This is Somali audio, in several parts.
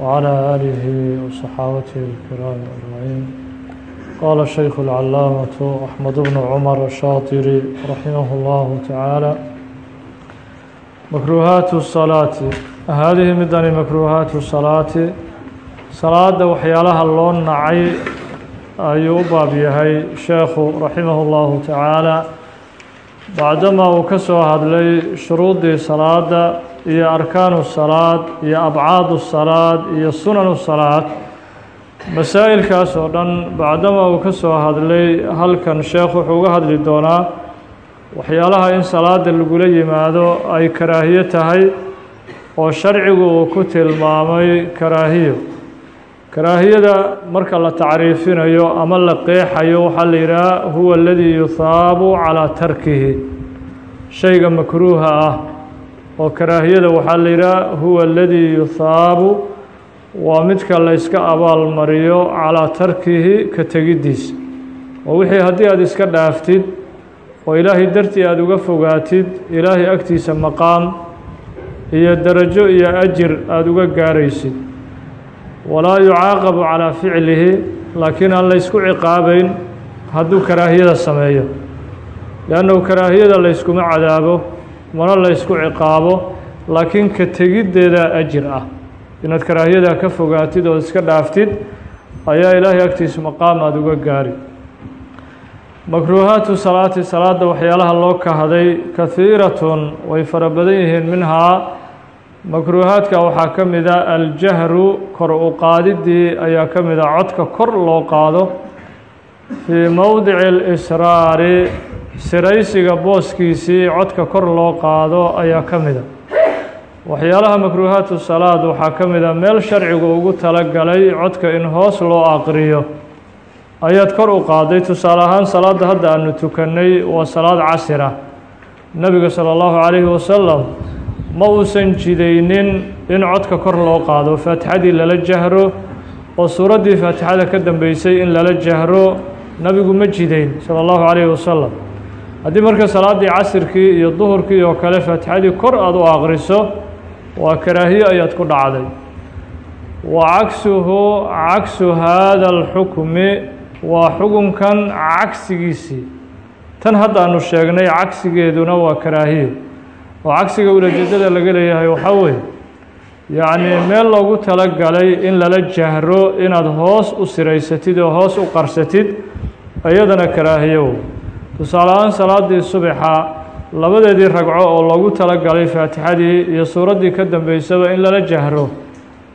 وعلى آله وصحابته الكرام أجمعين قال الشيخ العلامة أحمد بن عمر الشاطري رحمه الله تعالى مكروهات الصلاة هذه مدن مكروهات الصلاة صلاة وحيالها اللون نعي ayuu u baab yahay sheekhu raximah اllahu tacaala bacdama uu ka iyo arkaanu salaad iyo abcaadu salaad iyo sunanu salaad. Masaa'ilkaas oo dhan bacdama uu ka soo hadlay halkan sheekh wuxuu uga hadli doonaa waxyaalaha in salaada lagula yimaado ay karaahiyo tahay oo sharcigu uu ku tilmaamay karaahiyo. Karaahiyada marka la tacriifinayo ama la qeexayo waxaa la yidhaha huwa aladii yuhaabu calaa tarkihi. Shayga makruuha ah oo karaahiyada waxaa la yidhaha huwa aladii yuhaabu waa midka la yska abaalmariyo calaa tarkihi ka tegiddiisa oo wixii haddii aada iska dhaaftid oo ilaahay dartii aada uga fogaatid ilaahay agtiisa maqaam iyo darajo iyo ajir aada uga gaaraysid. Walaa yucaaqabu calaa ficlihi laakiin aan la ysku ciqaabeyn hadduu karaahiyada sameeyo. Leannahu karaahiyada layskuma cadaabo mana la ysku ciqaabo laakiin ka tegiddeeda ajir ah. Inaad karaahiyada ka fogaatid oo iska dhaaftid ayaa ilaahay agtiisa maqaam aada uga gaari. Makruuhaatu salaati salaadda waxyaalaha loo kahday kahiiratun way fara badan yihiin minhaa makruuhaadka waxaa ka mid a aljahru kor u qaadiddii ayaa ka mid a codka kor loo qaado. Fii mowdici اlisraari siraysiga booskiisii codka kor loo qaado ayaa ka mida waxyaalaha makruuhaatu salaad waxaa ka mida meel sharcigu ugu talagalay codka in hoos loo aqriyo. Ayaad kor u qaaday tusaale ahaan salaadda hadda aanu tukannay waa salaad casir ah nebiga sala allahu calayhi wasalam ma uusan jidaynin in codka kor loo qaado faatixadii lala jahro oo suuraddii faatixada ka dambeysay in lala jahro nebigu ma jidayn sala allahu calayhi wasalam haddii marka salaaddii casirkii iyo duhurkii oo kale faatixadii kor aada u aqriso waa karaahiye ayaad ku dhacday. Wa cagsuhu cagsu haada alxukmi waa xukunkan cagsigiisii. Tan hadda aanu sheegnay cagsigeeduna waa karaahiye. Oo cagsiga ulajeedada laga leeyahay waxaa weeye yacnii meel loogu talagalay in lala jahro inaad hoos u siraysatid oo hoos u qarsatid iyadana karaahiyow tusaale ahaan salaaddii subaxa labadeedii ragco oo loogu talagalay faatixadii iyo suuraddii ka dambeysaba in lala jahro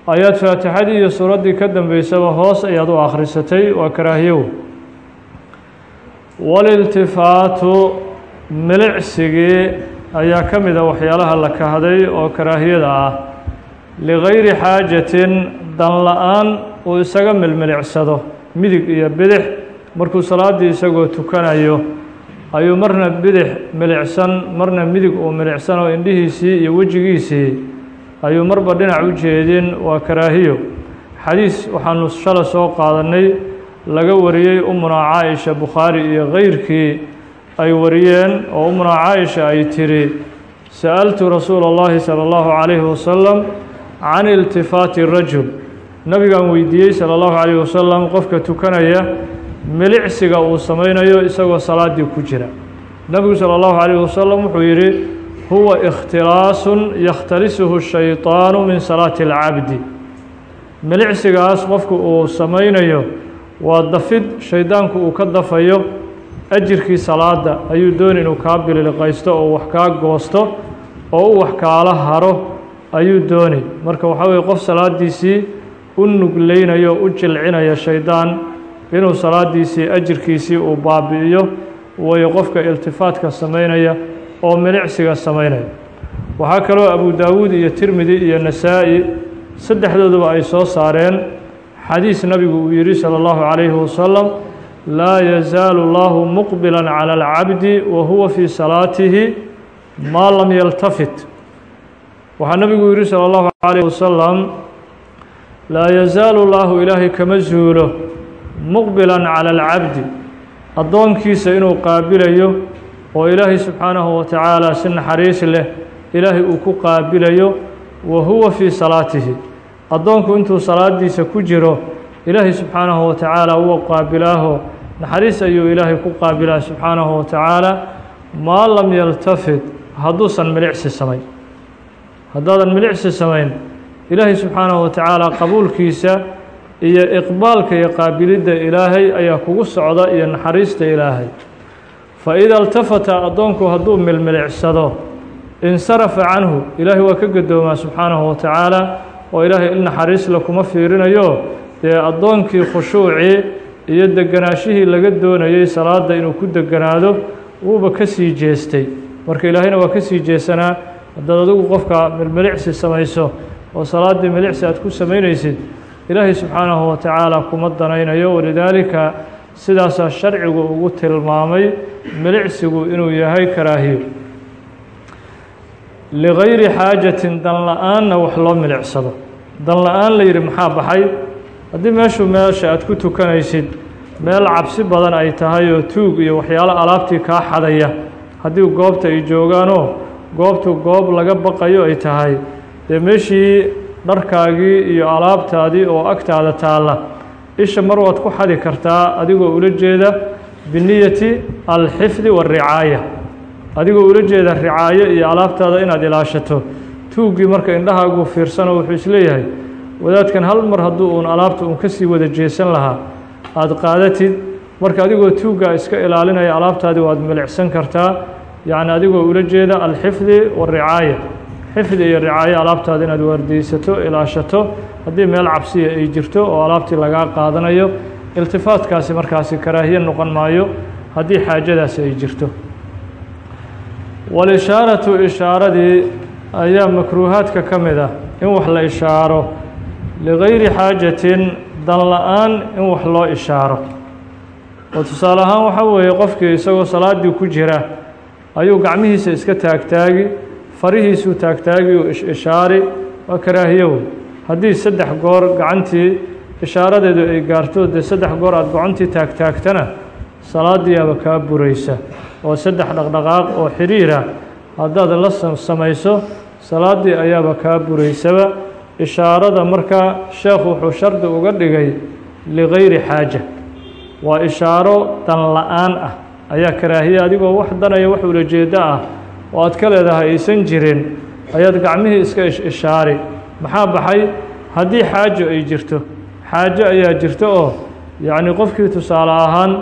ayaad faatixadii iyo suuraddii ka dambeysaba hoos ayaad u akhrisatay waa karaahiyow. Waliltifaatu milicsigii ayaa ka mid a waxyaalaha la kahday oo karaahiyada ah. Ligayri xaajatin dan la'aan uu isaga milmilicsado midig iyo bidix markuu salaaddii isagoo tukanayo ayuu marna bidix milicsan marna midig uu milicsan oo indhihiisii iyo wejigiisii ayuu marba dhinac u jeedin waa karaahiyo xadiis waxaanu shala soo qaadannay laga wariyey umunaa caaisha bukhaari iyo keyrkii ay wariyeen oo umuna caaisha ay tiri sa'altu rasuula اllahi salى اllahu calayhi wasalam can iltifaati rajul nabigaan weydiiyey salى اllahu calayh wasalam qofka tukanaya milicsiga uu samaynayo isagoo salaaddii ku jira nebigu salى اllahu calayh wasalam wuxuu yidhi huwa ikhtilaasun yakhtalisuhu shayطaanu min salaati اlcabdi milicsigaas qofku uu samaynayo waa dafid shaydaanku uu ka dafayo ajirkii salaada ayuu dooni inuu kaa bililiqaysto oo wax kaa goosto oo u wax kaala haro ayuu dooni marka waxaa weye qof salaadiisii u nugleynayo u jilcinaya shaydaan inuu salaadiisii ajirkiisii uu baabi'iyo wayo qofka iltifaatka samaynaya oo milicsiga samaynaya waxaa kaloo abu daawuud iyo tirmidi iyo nasaa-i saddexdooduba ay soo saareen xadiis nabigu uu yidhi salى اllahu calayhi wasalam laa yazaalu اllahu muqbila calى اlcabdi wa huwa fii salaatihi maa lam yaltafit waxaa nabigu yihi salى اllahu calayh wasalam laa yazaalu llahu ilaahay kama zuulo muqbila calى اlcabdi addoonkiisa inuu qaabilayo oo ilaahay subxaanahu wa tacaala si naxariis leh ilaahay uu ku qaabilayo wa huwa fii salaatihi. Addoonku intuu salaadiisa ku jiro ilaahay subxaanahu wa tacaala wuu qaabilaaho. Naxariis ayuu ilaahay ku qaabilaa subxaanahu wa tacaala. Maa lam yaltafid hadduusan milicsi samayn. Haddaadan milicsi samayn ilaahay subxaanahu wa tacaala qabuulkiisa iyo iqbaalka iyo qaabilidda ilaahay ayaa kugu socda iyo naxariista ilaahay. Fa ida iltafata addoonku hadduu milmilicsado insarafa canhu ilaahay waa ka gadoomaa subxaanahu wa tacaala oo ilaahay il naxariisla kuma fiirinayo dee addoonkii khushuucii iyo deganaashihii laga doonayey salaadda inuu ku deganaado wuuba ka sii jeestay. Marka ilaahayna waa ka sii jeesanaa haddaad adigu qofka milmilicsi samayso oo salaaddii milicsi aad ku samaynaysid ilaahay subxaanahu wa tacaala kuma danaynayo walidaalika sidaasaa sharcigu ugu tilmaamay milicsigu inuu yahay karaahiyo ligayri xaajatin dan la'aanna wax loo milicsado. Dan la'aan la yidhi maxaa baxay? Haddii meeshu meesha aad ku tukanaysid meel cabsi badan ay tahay oo tuug iyo waxyaalo alaabtii kaa xadaya. Haddii goobta ay joogaanoo goobtu goob laga baqayo ay tahay. Dee meeshii dharkaagii iyo alaabtaadii oo agtaada taalla. Isha mar waad ku xadi kartaa adigoo ula jeeda biniyati alxifdi waaricaaya adigoo ula jeeda ricaayo iyo alaabtaada inaad ilaashato. Tuuggii marka indhahaagu fiirsano wuxuu is leeyahay wadaadkan hal mar hadduu uun alaabta uun ka sii wada jeesan lahaa aada qaadatid marka adigoo tuuggaa iska ilaalinaya alaabtaadii waad milicsan kartaa yacni adigoo ula jeeda alxifdi waaricaaya xifdi iyo ricaayo alaabtaada inaad waardiyeysato ilaashato haddii meel cabsiya ay jirto oo alaabtii lagaa qaadanayo iltifaatkaasi markaasi karaahiye noqon maayo haddii xaajadaasi ay jirto. Walishaaratu ishaaradii ayaa makruuhaadka ka mid ah in wax la ishaaro. Ligayri xaajatin dan la'aan in wax loo ishaaro. Oo tusaale ahaan waxaa weeye qofkii isagoo salaaddii ku jira ayuu gacmihiisa iska taagtaagi farihiisuu taagtaagi uu ishaari waa karaahiyow haddii saddex goor gacantii ishaaradeedu ay gaarto dee saddex goor aada gacantii taagtaagtana salaadiiaba kaa buraysa. Oo saddex dhaqdhaqaaq oo xidhiira haddaad la samayso salaaddii ayaaba kaa buraysaba. Ishaarada markaa sheekhu wuxuu shardi uga dhigay ligayri xaaja. Waa ishaaro dan la'aan ah. Ayaa karaahiya adigoo wax danaya wax ulajeeddo ah oo aad ka leedahay aysan jirin ayaad gacmihii iska ishaari. Maxaa baxay? Haddii xaajo ay jirto xaajo ayaa jirto oo yacni qofkii tusaale ahaan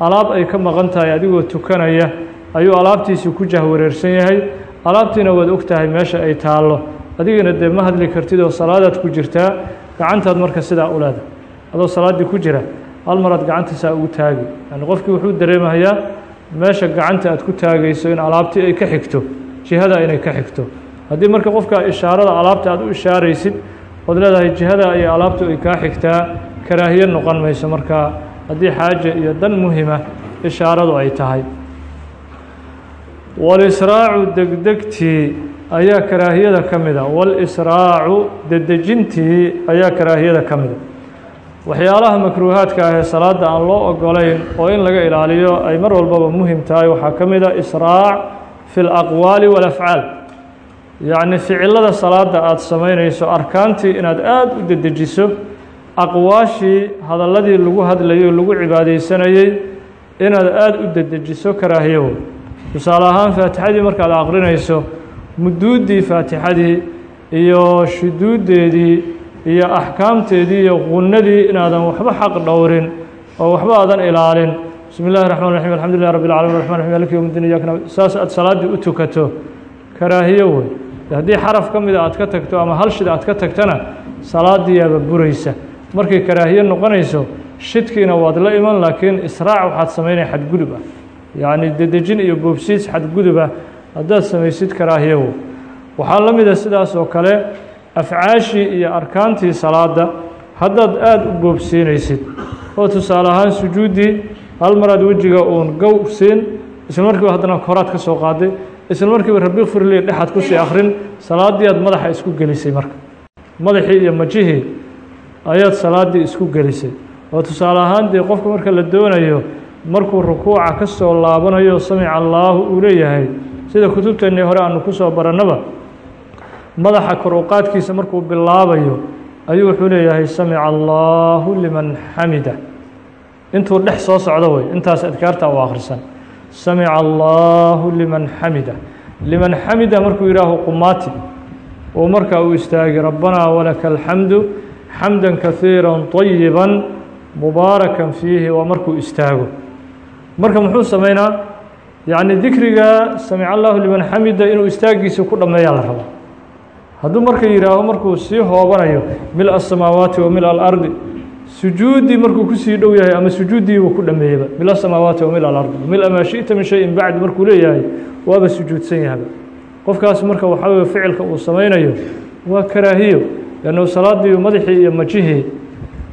alaab ay ka maqan tahay adigoo tukanaya ayuu alaabtiisii ku jahwareersan yahay. Alaabtiina waad og tahay meesha ay taallo. Adigana dee ma hadli kartid oo salaadaad ku jirtaa gacantaad marka sidaa u leeda adoo salaaddii ku jira hal maraad gacantiisaa ugu taagi. Yani qofkii wuxuu dareemayaa meesha gacanta aad ku taagayso in alaabtii ay ka xigto jihada inay ka xigto. Haddii marka qofka ishaarada alaabta aad u ishaaraysid ood leedahay jihada iyo alaabtu ay kaa xigtaa karaahiye noqon mayso markaa haddii xaaja iyo dan muhima ishaaradu ay tahay. Walisraacu degdegtii ayaa karaahiyada ka mida walisraacu dedejintii ayaa karaahiyada ka mida waxyaalaha makruuhaadka ah ee salaadda aan loo ogolayn oo in laga ilaaliyo ay mar walbaba muhiim tahay waxaa ka mid a israac fi اlaqwaali wاlafcaal yacni ficilada salaadda aada samaynayso arkaantii inaad aada u dedejiso aqwaashii hadalladii lagu hadlayay lagu cibaadaysanayey inaad aada u dedejiso karaahiyow tusaale ahaan faatixadii markaad aqrinayso muduuddii faatixadii iyo shuduuddeedii iyo axkaamteedii iyo qunnadii inaadan waxba xaq dhowrin oo waxba aadan ilaalin bismi اllahi الرحman الرaحيم alxamdu لله رب العالمين الرحمن الرحيم مالك يوم الدين إياك نعبد saas aad salaaddii u tukato karaahiyo wey haddii xaraf ka mida aad ka tagto ama hal shid aad ka tagtana salaadiyaaba buraysa markay karaahiye noqonayso shidkiina waad la iman laakiin israac waxaad samaynaya xadgudub ah yacni dedejin iyo boobsiis xadgudub ah haddaad samaysid karaahiyo wey waxaa la mida sidaas oo kale afcaashii iyo arkaantii salaadda haddaad aada u boobsiinaysid oo tusaale ahaan sujuuddii hal maraad wejiga uun gow siin isla markiiba haddana koraad ka soo qaaday isla markiiba rabbi firli dhexaad ku sii akrin salaaddii aad madaxa isku gelisay marka. Madaxii iyo majihii ayaad salaaddii isku gelisay. Oo tusaale ahaan dee qofka marka la doonayo markuu rukuuca ka soo laabanayo samica allaahu uu leeyahay sida kutubteennii hore aanu ku soo barannaba madaxa kor u qaadkiisa markuu bilaabayo ayuu wuxuu leeyahay samica allahu liman xamida intuu dhex soo socdo wey intaas adkaarta u akhrisan. Samica allahu liman xamida liman xamida markuu yihaaho qumaati oo markaa uu istaagi rabbanaa walaka alxamdu xamda kahiira طayiba mubaarakan fiihi waa markuu istaago. Marka muxuu sameynaa? Yacni dikriga samic allahu liman xamida inuu istaagiisa ku dhammeeyaa la rabaa hadduu marka yihaaho markuu sii hoobanayo mil asamaawaati wa mil alardi sujuuddii markuu ku sii dhow yahay ama sujuuddii uu ku dhameeyeyba mil asamaawaati wa mil alardi mil maa shiئta min shayin bacd markuu leeyahay waaba sujuudsan yahaba qofkaas marka waxaa weye ficilka uu samaynayo waa karaahiyo lannu salaadii madaxii iyo majihii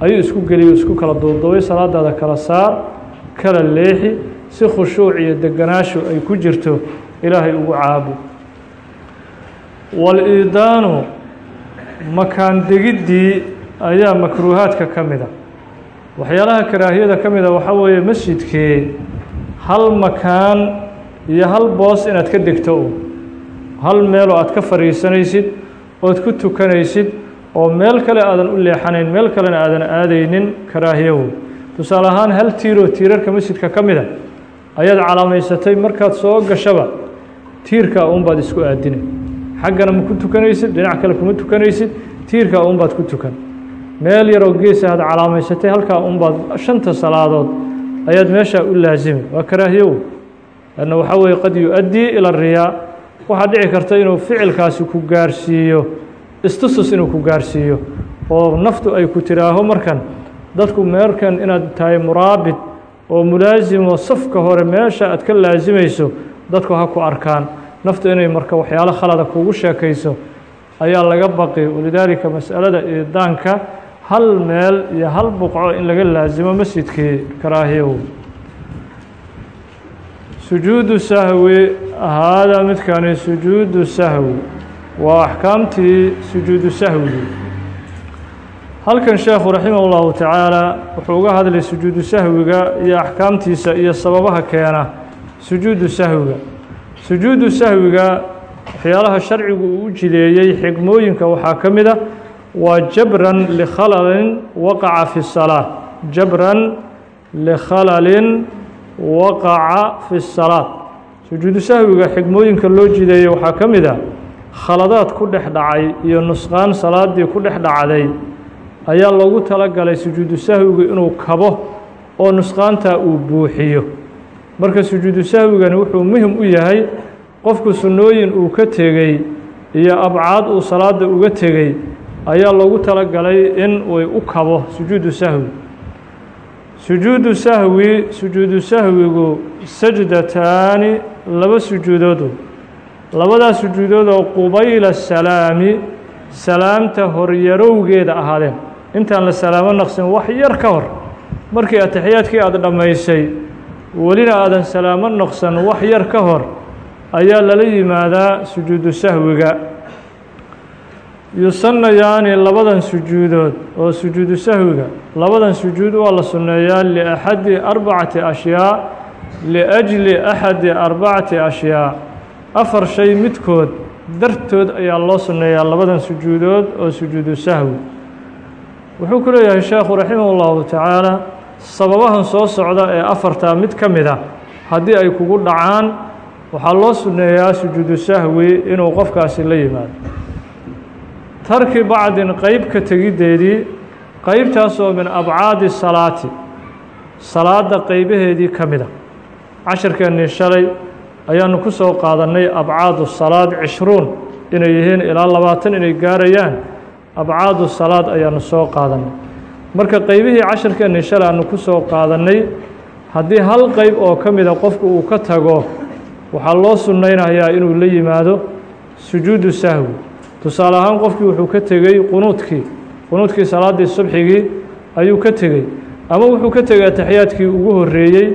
ayuu isku geliyo isku kala duubduubay salaadaada kala saar kala leexi si khushuuc iyo deganaashu ay ku jirto ilaahay ugu caabud wal-iidaanu makaan degiddii ayaa makruuhaadka ka mida waxyaalaha karaahiyada ka mida waxaa weeye masjidkii hal makaan iyo hal boos inaad ka degto hal meeloo aad ka fadhiisanaysid ood ku tukanaysid oo meel kale aadan u leexanayn meel kalena aadan aadaynin karaahiyo wey tusaale ahaan hal tiiroo tiirarka masjidka ka mida ayaad calaamaysatay markaad soo gashaba tiirkaa uunbaad isku aadinay xaggana ma ku tukanaysid dhinac kale kuma tukanaysid tiirkaa uunbaad ku tukan. Meel yaroo geesa aad calaamaysatay halkaa uunbaad shanta salaadood ayaad meeshaa u laasimi waa karaahiyo wey lanna waxaa weeye qad yu-addii ila riyaa. Waxaa dhici karta inuu ficilkaasi ku gaarsiiyo istusus inuu ku gaarsiiyo oo naftu ay ku tiraaho markan. Dadku meerkan inaad tahay muraabid oo mulaasimo safka hore meesha aad ka laasimayso dadku ha ku arkaan naftu inay marka waxyaalo khalada kugu sheekayso ayaa laga baqi. Walidaalika mas'alada iidaanka hal meel iyo hal buqco in laga laasimo masjidkii karaahiyow. Sujuudu sahwi haadaa midkani sujuudu sahwi. Waa axkaamtii sujuudu sahwigii halkan sheekhu raximah ullahu tacaala wuxuu uga hadlay sujuudu sahwiga iyo axkaamtiisa iyo sababaha keena sujuudu sahwiga sujuudu sahwiga waxyaalaha sharcigu uu jideeyey xigmooyinka waxaa ka mid a waa jabran likhalalin waqaca fi salaa jabran likhalalin waqaca fi salaad sujuudu sahwiga xigmooyinka loo jideeyey waxaa ka mid a khaladaad ku dhex dhacay iyo nusqaan salaadii ku dhex dhacday. Ayaa loogu talagalay sujuudu sahwigu inuu kabo oo nusqaantaa uu buuxiyo marka sujuudu sahwigani wuxuu muhiim u yahay qofku sunnooyin uu ka tegey iyo abcaad uu salaada uga tegey ayaa loogu talagalay in uu u kabo sujuudu sahwi. Sujuudu sahwi sujuudu sahwigu sajdataani laba sujuudoodu. Labadaas sujuudood oo qubayla salaami salaamta horyarowgeeda ahaadeen. Intaan la salaamo naqsin wax yar ka hor. Markii ataxiyaadkii aada dhammaysay welina aadan salaamo noqsan wax yar ka hor ayaa lala yimaadaa sujuudu sahwiga. Yusanayaani labadan sujuudood oo sujuudu sahwiga labadan sujuud waa la sunneeyaa liaxadi arbacati ashyaa liajli axadi arbacati ashyaa. Afar shay midkood dartood ayaa loo sunneeyaa labadan sujuudood oo sujuudu sahwi. Wuxuu ku leeyahay sheekhu raximah ullahu tacaala sababahan soo socda ee afartaa mid ka mid a haddii ay kugu dhacaan waxaa loo sunneeyaa sujuudu sahwi inuu qofkaasi la yimaado. Tarki bacdin qeyb ka tegiddeedii qeybtaasoo min abcaadi salaati. Salaadda qeybaheedii ka mid a casharkeennii shalay ayaanu ku soo qaadannay abcaadu salaad cishruun inay yihiin ilaa labaatan inay gaarayaan abcaadu salaad ayaanu soo qaadannay marka qeybihii casharkeennii shalay aanu ku soo qaadannay haddii hal qeyb oo ka mida qofku uu ka tago waxaa loo sunnaynayaa inuu la yimaado sujuudu sahwi. Tusaale ahaan qofkii wuxuu ka tegey qunuudkii qunuudkii salaaddii subxigii ayuu ka tegey ama wuxuu ka tegey ataxiyaadkii ugu horreeyey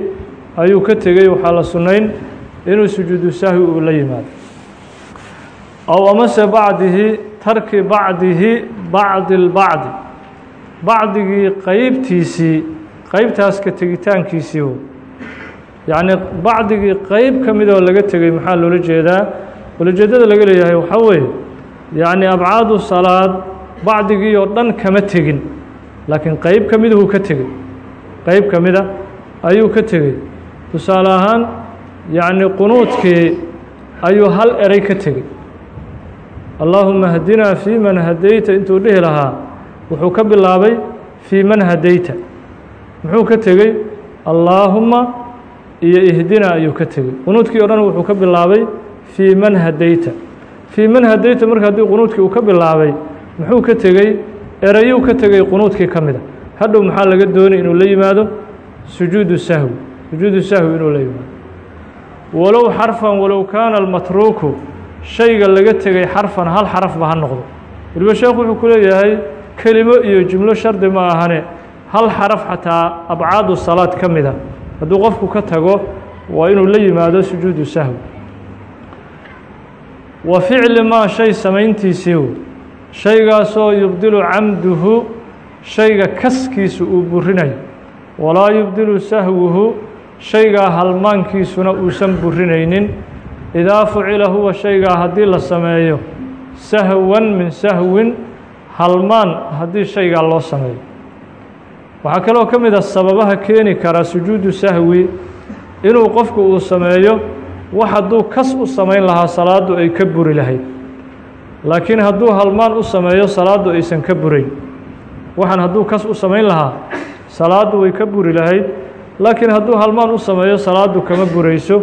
ayuu ka tegey. Waxaa la sunnayn inuu sujuudu sahwi uu la yimaado. Ow amase bacdihi tarki bacdihi bacdi. lbacdi bacdigii qeybtiisii qeybtaas ka tegitaankiisii o yacnii bacdigii qeyb ka midoo laga tegey maxaa loola jeedaa? Ulajeedada laga leeyahay waxaa weeye yacni abcaadu salaad bacdigii oo dhan kama tegin laakiin qeyb ka midahuu ka tegey qeyb ka mida ayuu ka tegey tusaale ahaan yacni qunuudkii ayuu hal eray ka tegey allaahuma hadinaa fii man hadayta intuu dhihi lahaa wuxuu ka bilaabay fii man hadayta. Muxuu ka tegey allaahuma iyo ihdina ayuu ka tegey. Qunuudkii o dhan wuxuu ka bilaabay fii man hadayta. Fii man hadayta marka haddii qunuudkii uu ka bilaabay muxuu ka tegey erayuu ka tegey qunuudkii ka mida hadhow maxaa laga doonay inuu la yimaado? Sujuudu sahwi. Sujuudu sahwi inuu la yimaado. Walow xarfan walow kaana almatruuku shayga laga tegey xarfan hal xarafba ha noqdo. Weliba sheekhu wuxuu ku leeyahay kelimo iyo jumlo shardi ma ahane hal xaraf xataa abcaadu salaad ka mida. Hadduu qofku ka tago waa inuu la yimaado sujuudu sahwi. Wa ficli maa shay samayntiisiiw shaygaasoo yubdilu camduhu shayga kaskiisu uu burinayo. Walaa yubdilu sahwuhu shaygaa halmaankiisuna uusan burinaynin. Idaa fucila huwa shaygaa haddii la sameeyo sahwan min sahwin halmaan haddii shaygaa loo sameeyo waxaa kaloo ka mid a sababaha keeni kara sujuudu sahwi inuu qofku uu sameeyo wax hadduu kas u samayn lahaa salaaddu ay ka buri lahayd laakiin hadduu halmaan u sameeyo salaaddu aysan ka burayn waxaan hadduu kas u samayn lahaa salaaddu way ka buri lahayd laakiin hadduu halmaan u sameeyo salaaddu kama burayso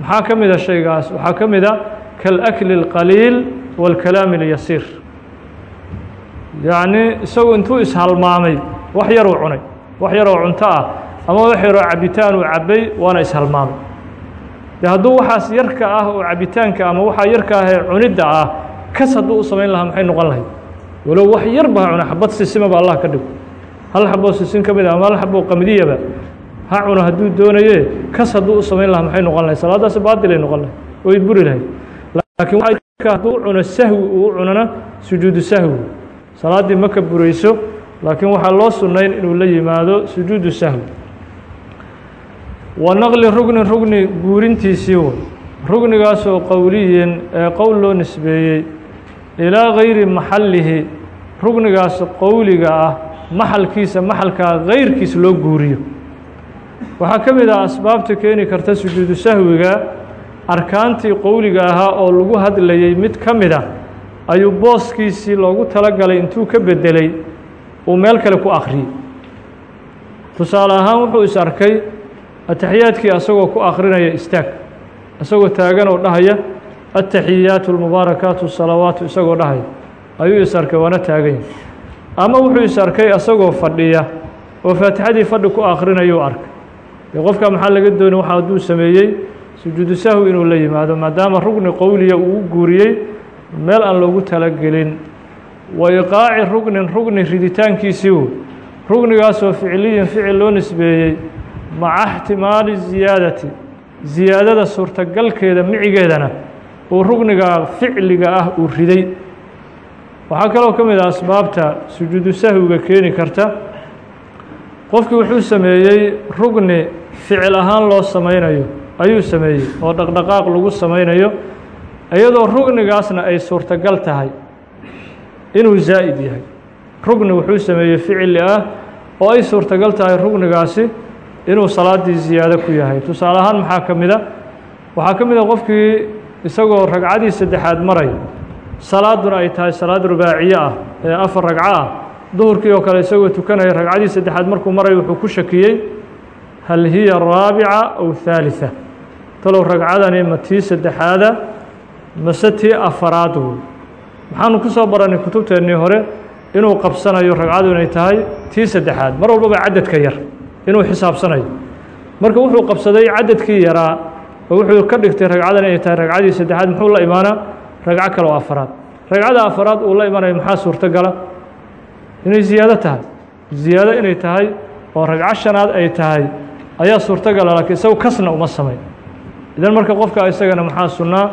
maxaa ka mid a shaygaas waxaa ka mid a kalakli اlqaliil wاlkalaami اlyasiir yacnii isagu intuu ishalmaamay wax yaruu cunay. Wax yaroo cunto ah. Ama wax yaroo cabitaan uu cabbay waana ishalmaamay. De hadduu waxaas yarka ah oo cabitaanka ama waxaa yarka ah cunidda ah kas hadduu u samayn lahaa maxay noqon lahayd? Walow wax yar ba ha cuna xabad sisimaba allah ka dhigo hal xaboo sisin ka mid ah ama hal xaboo qamdiyaba ha cuno hadduu doonaye kas hadduu u samayn lahaa maxay noqon lahayd? Salaadaasi baatilay noqon lahayd. Way buri lahayd. Laakiin hadduu cuno sahwi uu u cunona sujuudu sahwi salaaddii ma ka burayso laakiin waxaa loo sunnayn inuu la yimaado sujuudu sahwi wa naqli rugnin rugni guurintiisii way rugnigaasoo qowliyin ee qowl loo nisbeeyey ilaa gayri maxallihi rugnigaas qowliga ah maxalkiisa maxalkaa gayrkiis loo guuriyo. Waxaa ka mid ah asbaabta keeni karta sujuudu sahwiga arkaantii qowliga ahaa oo lagu hadlayey mid ka mid a ayuu booskiisii loogu talagalay intuu ka bedelay uu meel kale ku akhriyey tusaale ahaan wuxuu is arkay ataxiyaadkii asagoo ku akhrinaya istaag isagoo taagan oo dhahaya ataxiyaatu almubaarakaatu salawaatu isagoo dhahaya. Ayuu is arkay waana taagan yahay. Ama wuxuu is arkay asagoo fadhiya oo faatixadii fadhi ku akhrinayu arkay. Dee qofkaa maxaa laga doonay? Waxa hadduu sameeyey sujuudu sahwi inuu la yimaado maadaama rugni qowliya uu u guuriyey meel aan loogu talagelin. Wa iqaaci rugnin rugni riditaankiisii wey rugnigaasoo ficiliyin ficil loo nisbeeyey. Maca ixtimaali ziyaadati. Ziyaadada suurtagalkeeda micigeedana uu rugniga ficliga ah uu riday. Waxaa kaloo ka mid ah asbaabta sujuudu sahwiga keeni karta. Qofkii wuxuu sameeyey rugni ficil ahaan loo samaynayo ayuu sameeyey oo dhaqdhaqaaq lagu samaynayo iyadoo rugnigaasna ay suurtagal tahay inuu zaa'id yahay. Rugni wuxuu sameeyey ficili ah oo ay suurtagal tahay rugnigaasi inuu salaaddii ziyaado ku yahay. Tusaale ahaan maxaa ka mid a? Waxaa ka mid a qofkii isagoo ragcadii saddexaad maray. Salaaduna ay tahay salaad rubaaciye ah ee afar ragco ah. Duhurkii oo kale isagoo tukanaya ragcadii saddexaad markuu maray wuxuu ku shakiyey hal hiya raabica aw haaliثa talow ragcadani ma tii saddexaada mase tii afaraad wey maxaanu ku soo baranay kutubteennii hore inuu qabsanayo ragcadu inay tahay tii saddexaad. Mar walbaba cadadka yar inuu xisaabsanayo. Marka wuxuu qabsaday cadadkii yaraa oo wuxuu ka dhigtay ragcadan inay tahay ragcadii saddexaad muxuu la imaanaa ragco kale oo afaraad. Ragcada afaraad uu la imanayo maxaa suurtogala inay ziyaado tahay. Ziyaado inay tahay oo ragco shanaad ay tahay ayaa suurtogala laakiin isagu kasna uma samayn idan marka qofka isagana maxaa sunnaa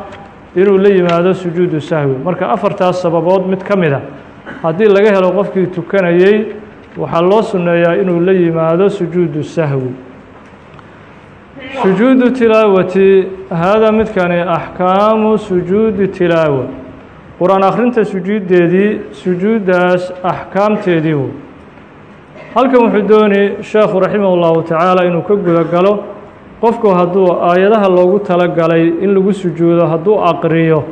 inuu la yimaado sujuudu sahwi. Marka afartaas sababood mid ka mid a haddii laga helo qofkii tukanayey waxaa loo sunneeyaa inuu la yimaado sujuudu sahwi. Sujuudu tilaawati haadaa midkani axkaamu sujuudi tilaawa qur'aan akhrinta sujuuddeedii sujuuddaas axkaamteedii wey halkan wuxuu doonay sheekhu raximah ullahu tacaala inuu ka guda galo qofku hadduu aayadaha loogu talagalay in lagu sujuudo hadduu aqriyo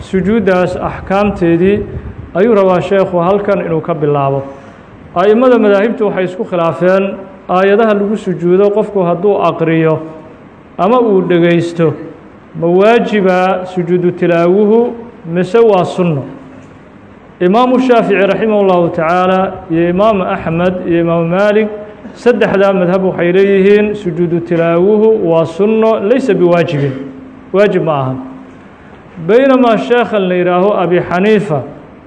sujuuddaas axkaamteedii ayuu rabaa sheekhu halkan inuu ka bilaabo. A'immada madaahibtu waxay isku khilaafeen aayadaha lagu sujuudo qofku hadduu aqriyo ama uu dhegaysto ma waajibaa sujuudu tilaawuhu mise waa sunno? Imaamu shaafici raximah ullahu tacaala iyo imaamu axmed iyo imaamu maalik saddexdaa madhab waxay leeyihiin sujuudu tilaawuhu waa sunno laysa biwaajibin. Waajib ma aha. Baynamaa sheekhan la yidhaaho abi xaniifa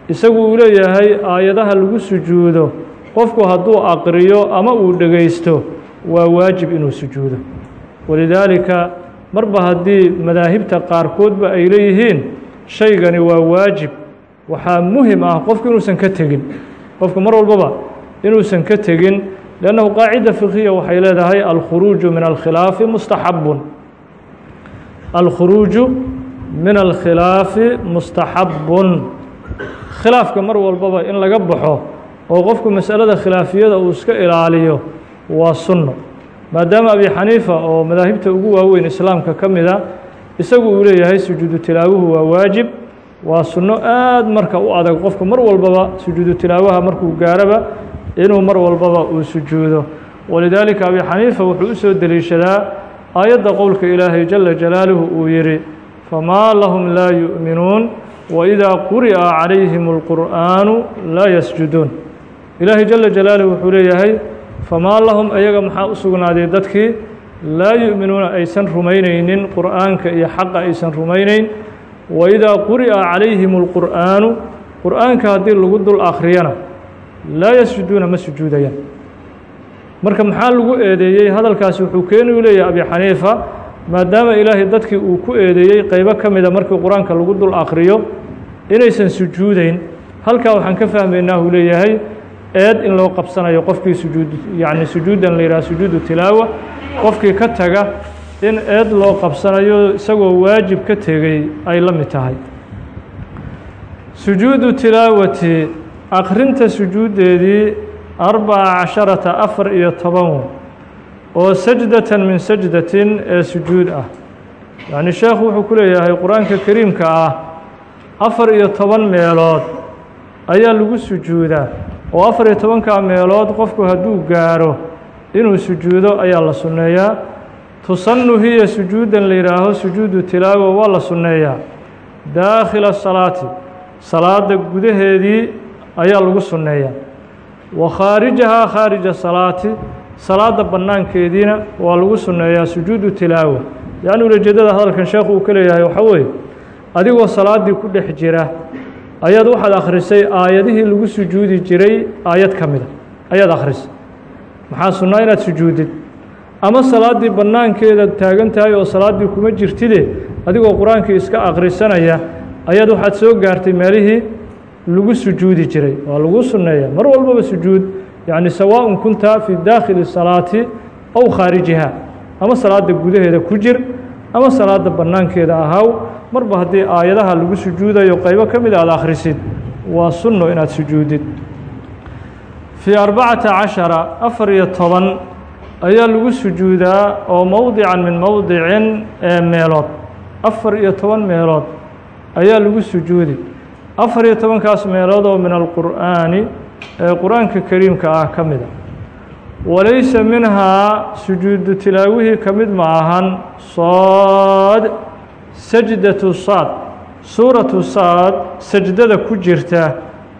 isagu uu leeyahay aayadaha lagu sujuudo qofku hadduu aqriyo ama uu dhegaysto waa waajib inuu sujuudo. Walidaalika marba haddii madaahibta qaarkoodba ay leeyihiin shaygani waa waajib. Waxaa muhiim ah qofku inuusan ka tegin. Qofku mar walbaba inuusan ka tegin لأnnahu qaacida fiqhiya waxay leedahay alkhuruuju min alkhilaafi mustaxabun alkhuruuju min alkhilaafi mustaxabun khilaafka mar walbaba in laga baxo oo qofku masalada khilaafiyada uu iska ilaaliyo waa sunno maadaama abi xaniifa oo madaahibta ugu waaweyn islaamka ka mida isagu uu leeyahay sujuudu tilaawuhu waa waajib waa sunno aad marka u adag qofku mar walbaba sujuudu tilaawaha markuu gaaraba inuu mar walbaba uu sujuudo. Walidaalika abi xaniifa wuxuu u soo deliishadaa aayadda qowlka ilaahay jala jalaaluhu uu yidhi famaa lahum laa yu'minuun waidaa quri'a calayhim اlqur'aanu laa yasjuduun. Ilaahay jala jalaaluhu wuxuu leeyahay famaa lahum ayaga maxaa u sugnaaday dadkii? Laa yu'minuuna aysan rumaynaynin qur'aanka iyo xaqa aysan rumaynayn. Waidaa quri'a calayhim اlqur'aanu qur'aanka haddii lagu dul akhriyana laa yasjuduuna ma sujuudayaan. Marka maxaa lagu eedeeyey? Hadalkaasi wuxuu keeni u leeyahay abi xaniifa maadaama ilaahay dadkii uu ku eedeeyey qeybo ka mida markii qur'aanka lagu dul akriyo inaysan sujuudeyn halkaa waxaan ka fahmaynaa uu leeyahay eed in loo qabsanayo qofkii sujuud yacni sujuudan la yidhaha sujuudu tilaawa qofkii ka taga in eed loo qabsanayo isagoo waajib ka tegey ay la mid tahay. Sujuudu tilaawati akrinta sujuuddeedii arbaca casharata afar iyo toban oo sajdatan min sajdatin ee sujuud ah. Yacni sheekhu wuxuu ku leeyahay qur'aanka kariimka ah afar iyo toban meelood ayaa lagu sujuudaa oo afar iyo tobankaa meelood qofku hadduu gaaro inuu sujuudo ayaa la sunneeyaa. Tusannu hiya sujuudan la yidhaaho sujuudu tilaawa waa la sunneeyaa. Daakhila salaati salaada gudaheedii ayaa lagu sunneeyaa wa khaarijahaa khaarija salaati salaada bannaankeediina waa lagu sunneeyaa sujuudu tilaawa yacni ulajeedada hadalkan sheekhu uu ka leeyahay waxaa weeye adigoo salaaddii ku dhex jira ayaad waxaad akhrisay aayadihii lagu sujuudi jiray aayad ka mida ayaad akhrisay. Maxaa sunnaa inaad sujuudid? Ama salaaddii bannaankeeda taagan tahay oo salaaddii kuma jirtide adigoo qur'aankii iska akhrisanaya ayaad waxaad soo gaartay meelihii lagu sujuudi jiray waa lagu sunneeya. Mar walbaba sujuud yacni sawaaءun kunta fi daakhili salaati aw khaarijiha. Ama salaada gudaheeda ku jir ama salaada bannaankeeda ahaw marba haddii aayadaha lagu sujuudayo qaybo ka mid aad akhrisid waa sunno inaad sujuudid. Fii arbacata cashara afar iyo toban ayaa lagu sujuudaa oo mowdican min mowdicin ee meelood. Afar iyo toban meelood ayaa lagu sujuudi afar iyo tobankaas meelood oo min alqur'aani ee qur'aanka kariimka ah ka mida walaysa minhaa sujuudu tilaawihii ka mid ma ahan sood sajdatu saad suuratu saad sajdada ku jirta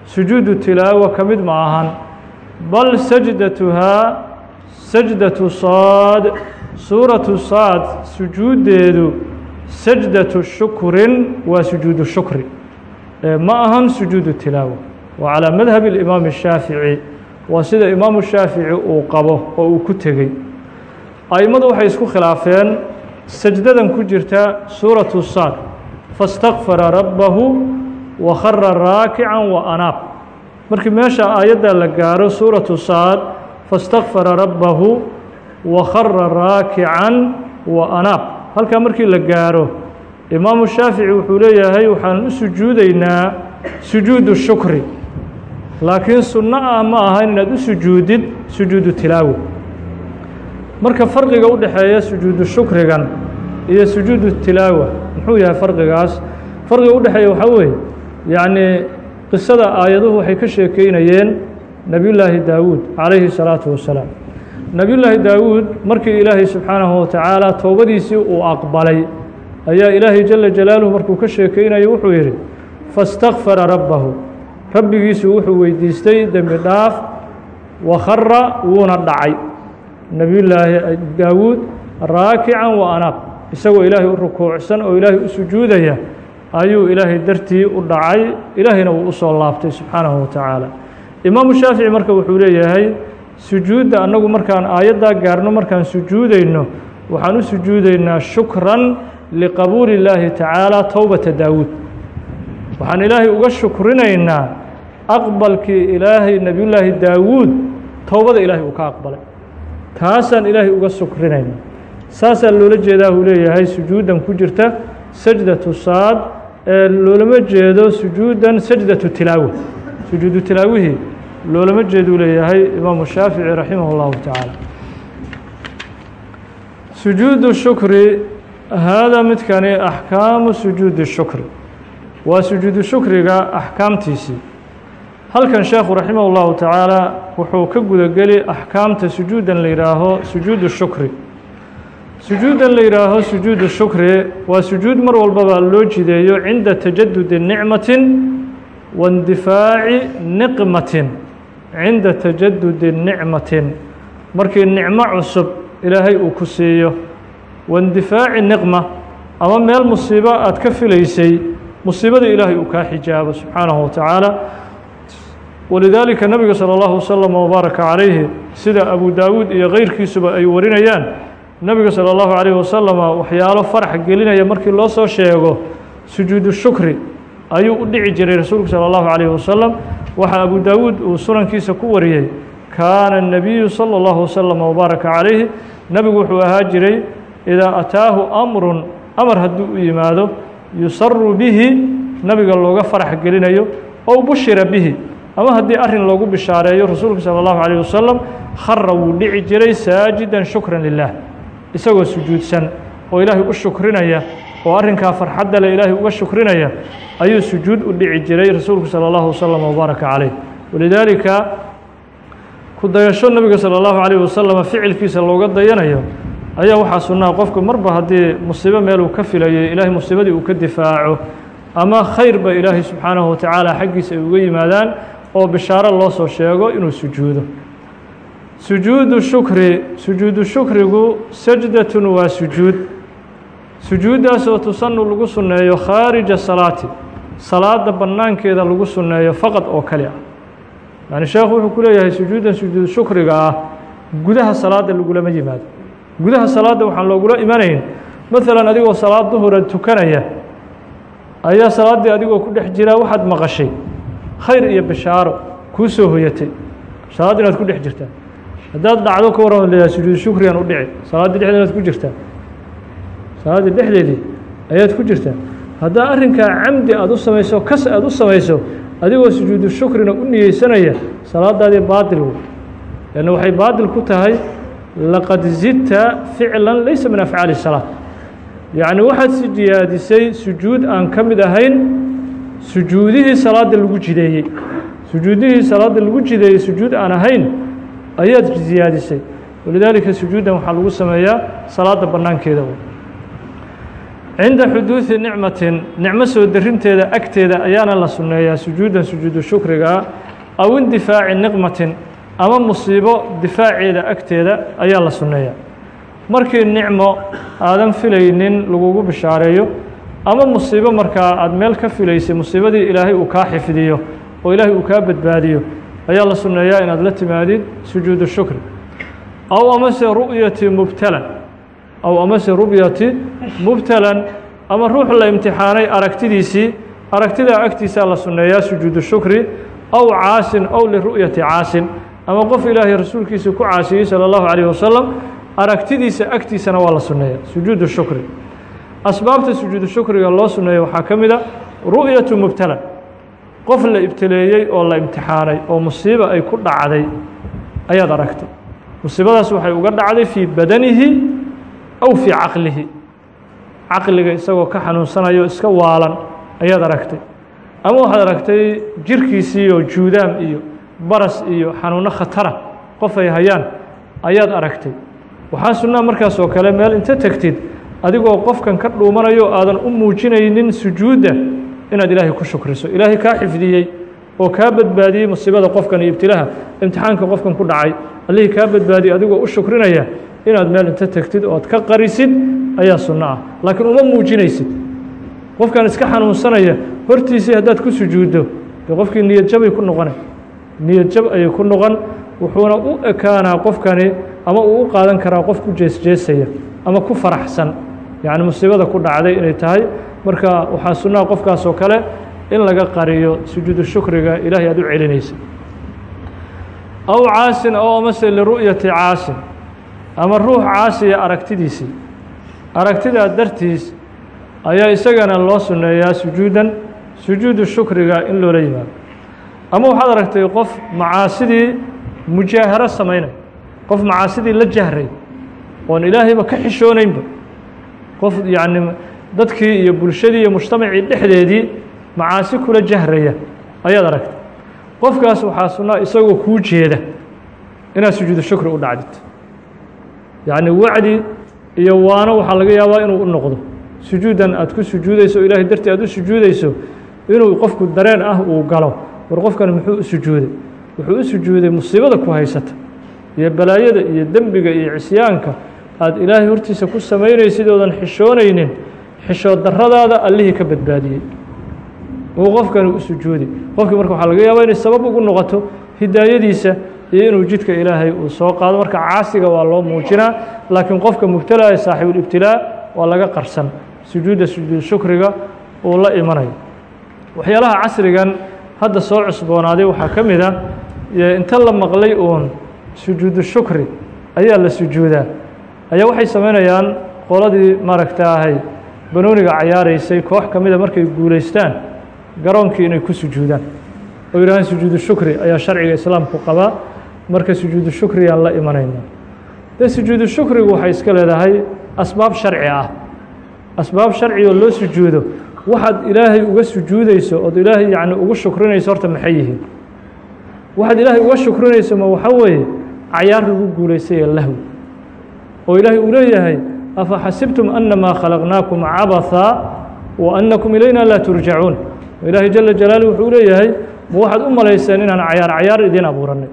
sujuudu tilaawa ka mid ma ahan bal sajdatuhaa sajdatu saad suuratu saad sujuuddeedu sajdatu shukrin waa sujuudu shukri ma ahan sujuudu tilaawa waa calaa madhab اlimaam الshaafici waa sida imaamu shaafici uu qabo oo uu ku tegey a'immadu waxay isku khilaafeen sajdadan ku jirta suuratu saad faاstakfara rabbahu wa khara raakican wa anaab markii meesha aayadda la gaaro suuratu saad faاstakfara rabbahu wa khara raakican wa anaab halkaa markii la gaaro imaamu shaafici wuxuu leeyahay waxaan u sujuudaynaa sujuudu shukri laakiin sunno ah ma ahayn inaad u sujuudid sujuudu tilaawo. Marka farqiga u dhexeeya sujuudu shukrigan iyo sujuudu tilaawa muxuu yahay farqigaas? Farqiga u dhexeeya waxaa weeye yacnii qisada aayaduhu waxay ka sheekeynayeen nebiyullaahi daawuud calayhi salaatu wasalaam. Nebiyullaahi daawuud markii ilaahay subxaanahu watacaala toobadiisii uu aqbalay ayaa ilaahay jala jalaaluhu markuu ka sheekeynayo wuxuu yidhi fastakfara rabbahu. Rabbigiisu wuxuu weydiistay dembi dhaaf wakhara wuuna dhacay. Nebiyullaahi daawuud raakican wa anaaq isagoo ilaahay u rukuucsan oo ilaahay u sujuudaya ayuu ilaahay dartii u dhacay ilaahayna wuu u soo laabtay subxaanahu watacaala imaamu shaafici marka wuxuu leeyahay sujuudda annagu markaan aayaddaa gaarno markaan sujuudayno waxaan u sujuudaynaa shukran liqabuuli illaahi tacaala towbata daawuud. Waxaan ilaahay uga shukrinaynaa aqbalkii ilaahay nebiyullaahi daawuud towbada ilaahay uu ka aqbalay. Taasaan ilaahay uga shukrinaynaa. Saasaa loola jeedaa uu leeyahay sujuuddan ku jirta sajdatu saad ee loolama jeedo sujuudan sajdatu tilaawa sujuudu tilaawihii loolama jeeduu leeyahay imaamu shaafici raximah اllahu tacaala. Sujuudu shukri haadaa midkani axkaamu sujuudi shukri waa sujuudu shukriga axkaamtiisii halkan sheekhu raximah اllahu tacaala wuxuu ka gudageli axkaamta sujuudan la yidhaaho sujuudu shukri sujuudan la yidhaaho sujuudu shukri waa sujuud mar walbaba loo jideeyo cinda tajadudi nicmatin waindifaaci niqmatin cinda tajadudi nicmatin markii nicmo cusub ilaahay uu ku siiyo waindifaaci niqma ama meel musiibo aad ka filaysay musiibada ilaahay uu kaa xijaabo subxaanahu watacaala walidaalika nabiga salى اllahu waslama wbaaraka calayhi sida abu daawuud iyo keyrkiisuba ay warinayaan nabiga salى اllahu عalيه wasalama waxyaalo farax gelinaya markii loo soo sheego sujuudu shukri ayuu u dhici jiray rasuulku salى اllahu عalيه wasalam waxaa abu daawuud uu sunankiisa ku wariyey kaana الnabiyu salى اllahu waslama wbaaraka calayhi nebigu wuxuu ahaa jiray idaa ataahu amrun amar hadduu u yimaado yusaru bihi nabiga looga farax gelinayo ow bushira bihi ama haddii arrin loogu bishaareeyo rasuulku salى اllahu عalيه wasalam khara wuu dhici jiray saajida shukra lilah isagoo sujuudsan oo ilaahay u shukrinaya oo arrinkaa farxadda le ilaahay uga shukrinaya ayuu sujuud u dhici jiray rasuulku salى اllahu waslama wbaaraka calayh walidaalika ku dayasho nabiga salى اllahu عalيه wasalama ficilkiisa looga dayanayo ayaa waxaa sunnaha qofku marba haddii musiibo meel uu ka filayay ilaahay musiibadii uu ka difaaco ama khayrba ilaahay subxaanahu watacaala xaggiisa ay uga yimaadaan oo bishaaro loo soo sheego inuu sujuudo. Sujuudu shukri sujuudu shukrigu sajdatun waa sujuud. Sujuuddaasoo tusanu lagu sunneeyo khaarija salaati salaada bannaankeeda lagu sunneeyo faqad oo kali ah. Yacni sheekhu wuxuu ku leeyahay sujuuddan sujuudu shukriga ah gudaha salaadda lagulama yimaado gudaha salaadda waxaan loogula imanayn. Maalan adigoo salaad duhura tukanaya ayaa salaaddii adigoo ku dhex jiraa waxaad maqashay? Khayr iyo bishaaro kuu soo hoyatay. Salaad inaad ku dhex jirtaa. Haddaad dhacdo ka warran leeyahay sujuudu shukrigan u dhici salaaddii dhexdeed inaad ku jirtaa. Salaaddii dhexdeedii ayaad ku jirtaa. Haddaa arrinkaa camdi aad u samayso kas aad u samayso adigoo sujuudu shukrina u niyeysanaya salaadaadii baatil wey. Leanna waxay baatil ku tahay laqad zidta ficlan laysa min afcaali salaat yacni waxaad sijiyaadisay sujuud aan ka mid ahayn sujuudihii salaadda lagu jideeyey sujuudihii salaadda lagu jideeyey sujuud aan ahayn ayaad ziyaadisay walidaalika sujuuddan waxaa lagu sameeyaa salaadda bannaankeeda cinda xuduudi nicmatin nicmo soo darinteeda agteeda ayaana la sunneeyaa sujuuddan sujuudu shukrigaa aw indifaaci niqmatin ama musiibo difaaceeda agteeda ayaa la sunneeyaa markii nicmo aadan filaynin lagugu bishaareeyo ama musiibo markaa aada meel ka filaysay musiibadii ilaahay uu kaa xifdiyo oo ilaahay uu kaa badbaadiyo ayaa la sunneeyaa inaad la timaadid sujuudu shukri. Aw amase ru'yati mubtalan aw amase ru'yati mubtalan ama ruux la imtixaanay aragtidiisii aragtidaa agtiisaa la sunneeyaa sujuudu shukri aw caasin aw liru'yati caasin ama qof ilaahay rasuulkiisa ku caasiyey salى اllahu عalيه wasalam aragtidiisa agtiisana waa la sunneeya sujuudu shukri asbaabta sujuudu shukriga loo suneeyo waxaa ka mid a ru'yatu mubtala qof la ibtileeyey oo la imtixaanay oo musiiba ay ku dhacday ayaad aragtay musiibadaas waxay uga dhacday fii badanihi aw fii caqlihi caqliga isagoo ka xanuunsanayo iska waalan ayaad aragtay ama waxaad aragtay jirkiisii oo juudaam iyo baras iyo xanuuno khatara qof ay hayaan ayaad aragtay. Waxaa sunnaa markaas oo kale meel inta tegtid adigoo qofkan ka dhuumanayo aadan u muujinaynin sujuudda inaad ilaahay ku shukriso ilaahay kaa xifdiyey oo kaa badbaadiyey musiibada qofkan iyo ibtilaha. Imtixaanka qofkan ku dhacay allihii kaa badbaadiyey adigoo u shukrinaya inaad meel inta tegtid ood ka qarisid ayaa sunno ah. Laakiin uma muujinaysid. Qofkan iska xanuunsanaya hortiisii haddaad ku sujuuddo dee qofkii niyad jabay ku noqona niyad jab ayay ku noqon wuxuuna u ekaanaa qofkani ama uu u qaadan karaa qof ku jeesjeesaya ama ku faraxsan. Yacni musiibada ku dhacday inay tahay. Marka waxaa sunnaha qofkaas oo kale in laga qariyo sujuudu shukriga ilaahay aad u celinaysa. Aw caasin aw amase liru'yati caasin. Ama ruux caasiya aragtidiisii aragtidaa dartiis ayaa isagana loo sunneeyaa sujuudan sujuudu shukriga in loola yimaado ama waxaad aragtay qof macaasidii mujaaharo samaynay qof macaasidii la jahray oon ilaahayba ka xishoonaynba qof yacni dadkii iyo bulshadii iyo mujtamacii dhexdeedii macaasi kula jahraya ayaad aragtay. Qofkaas waxaa sunnaa isagoo kuu jeeda inaad sujuudu shukri u dhacdid. Yacni wacdi iyo waano waxaa laga yaabaa inuu u noqdo. Sujuudan aad ku sujuudayso o ilaahay dartii aad u sujuudayso inuu qofku dareen ah uu galo war qofkan muxuu u sujuuday? Wuxuu u sujuuday musiibada ku haysata? Iyo balaayada iyo dembiga iyo cisyaanka? Aad ilaahay hortiisa ku samaynaysid oodan xishoonaynin xishood darradaada allihii ka badbaadiyey. Uu qofkani u sujuudi qofkii marka waxaa laga yaabaa inay sabab ugu noqoto hidaayadiisa iyo inuu jidka ilaahay uu soo qaado. Marka caasiga waa loo muujinaa laakiin qofka mubtalaha saaxiibulibtilaa waa laga qarsan. Sujuudda sujuud shukriga uu la imanayo. Waxyaalaha casrigan hadda soo cusboonaaday waxaa ka mid ah inta la maqlay uun sujuudu shukri ayaa la sujuudaa. Ayaa waxay samaynayaan qoladii maaragta ahay banooniga cayaaraysay koox ka mida markay guulaystaan garoonkii inay ku sujuudaan. Oo yidhahaan sujuudu shukri ayaa sharciga islaamku qabaa marka sujuudu shukriyaan la imanayna de sujuudu shukrigu waxay iska leedahay asbaab sharci ah. Asbaab sharci oo loo sujuudo waxaad ilaahay uga sujuudayso ood ilaahay yacni ugu shukrinayso horta maxay yihiin? Waxaad ilaahay uga shukrinayso ma waxaa weeye cayaar lagu guulaystay ee lahwi oo ilaahay uu leeyahay afa xasibtum annamaa khalaqnaakum cabathaa wa annakum ilayna laa turjacuun ilaahay jala jalaaluh wuxuu leeyahay ma waxaad u malayseen inaan cayaar cayaar idiin abuuranay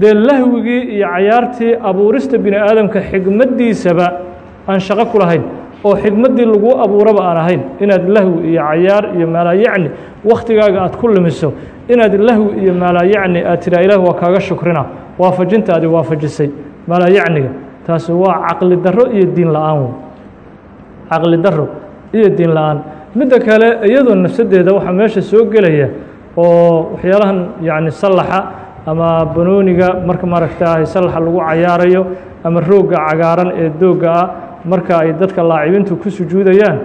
dee lahwigii iyo cayaartii abuurista bini aadamka xigmaddiisaba aan shaqo ku lahayn oo xigmaddii laguu abuuraba aan ahayn inaad lahwi iyo cayaar iyo maalaayacni wakhtigaaga aad ku lumiso inaad lahwi iyo maalaayacni aad tiraa ilaah waa kaaga shukrina waafajintaadi waafajisay. Maalaayacniga taasi waa caqli darro iyo diin la'aan wey caqli darro iyo diin la'aan. Midda kale iyadoo nafsaddeeda waxaa meesha soo gelaya oo waxyaalahan yacni sallaxa ama banooniga marka maaragtaahay sallaxa lagu cayaarayo ama roogga cagaaran ee doogga ah marka ay dadka laacibiintu ku sujuudayaan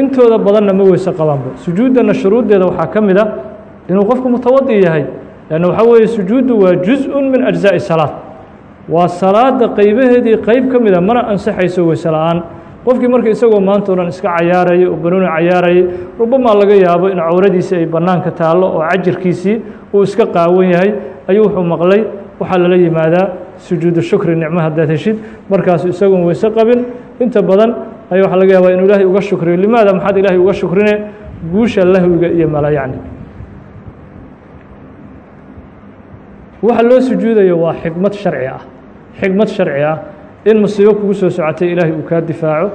intooda badanna ma weyse qabaanba sujuuddana shuruuddeeda waxaa ka mid a inuu qofku mutawadi yahay. Leanna waxaa weeye sujuuddu waa juz-un min ajzaa'i salaad waa salaada qeybaheedii qeyb ka mida mana ansaxayso weyse la'aan. Qofkii marka isagoo maanta o dhan iska cayaarayay oo banooni cayaarayay rubamaa laga yaabo in cawradiisii ay bannaanka taallo oo cajirkiisii uu iska qaawan yahay. Ayuu wuxuu maqlay waxaa lala yimaadaa sujuudu shukri nicmo haddaad heshid markaasu isagoon weyse qabin. Inta badan ayaa waxaa laga yaabaa inuu ilaahay uga shukriyo. Limaada maxaad ilaahay uga shukrine guusha lahwiga iyo malayacni waxa loo sujuudayo waa xikmad sharci ah. Xikmad sharci ah in musiibo kugu soo socotay ilaahay uu kaa difaaco.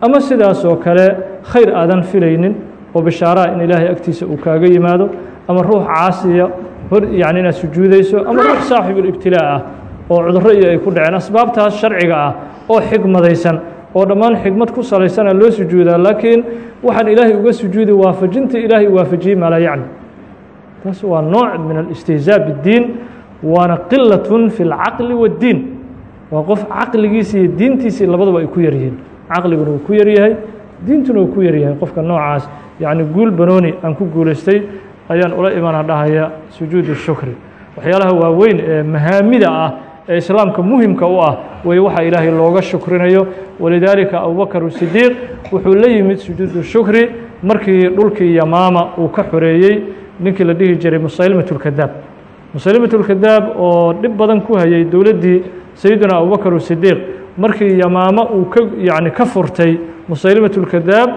Ama sidaas kale khayr aadan filaynin oo bishaaraa in ilaahay agtiisa uu kaaga yimaado. Ama ruux caasiya hor yani inaad sujuudayso. Ama ruux saaxibulibtilaa ah oo cudurro iyo ay ku dhaceen. Asbaabtaas sharciga ah oo xigmadaysan oo dhammaan xigmad ku salaysana loo sujuudaa laakiin waxaan ilaahay uga sujuudi waafajinta ilaahay waafajiyey maa laa yacni. Taas waa nooc min alistihzaa biddiin waana qilatun fi اlcaqli waاddiin waa qof caqligiisi iyo diintiisii labadaba ay ku yaryihiin caqliguna uu ku yaryahay diintuna uu ku yaryahay qofka noocaas yacni guul banooni aan ku guulaystay ayaan ula imana dhahaya sujuudu shukri. Waxyaalaha waaweyn ee mahaamida ah ee islaamka muhimka u ah way waxa ilaahay looga shukrinayo. Walidaalika abubakar sidiiq wuxuu la yimid sujuudu shukri markii dhulkii yamaama uu ka xoreeyey. Ninkii la dhihi jiray musaylimatulkadaab musaylimatulkadaab oo dhib badan ku hayay dowladdii sayidina abubakar sidiiq markii yamaama uu ka yacni ka furtay musaylimatulkadaab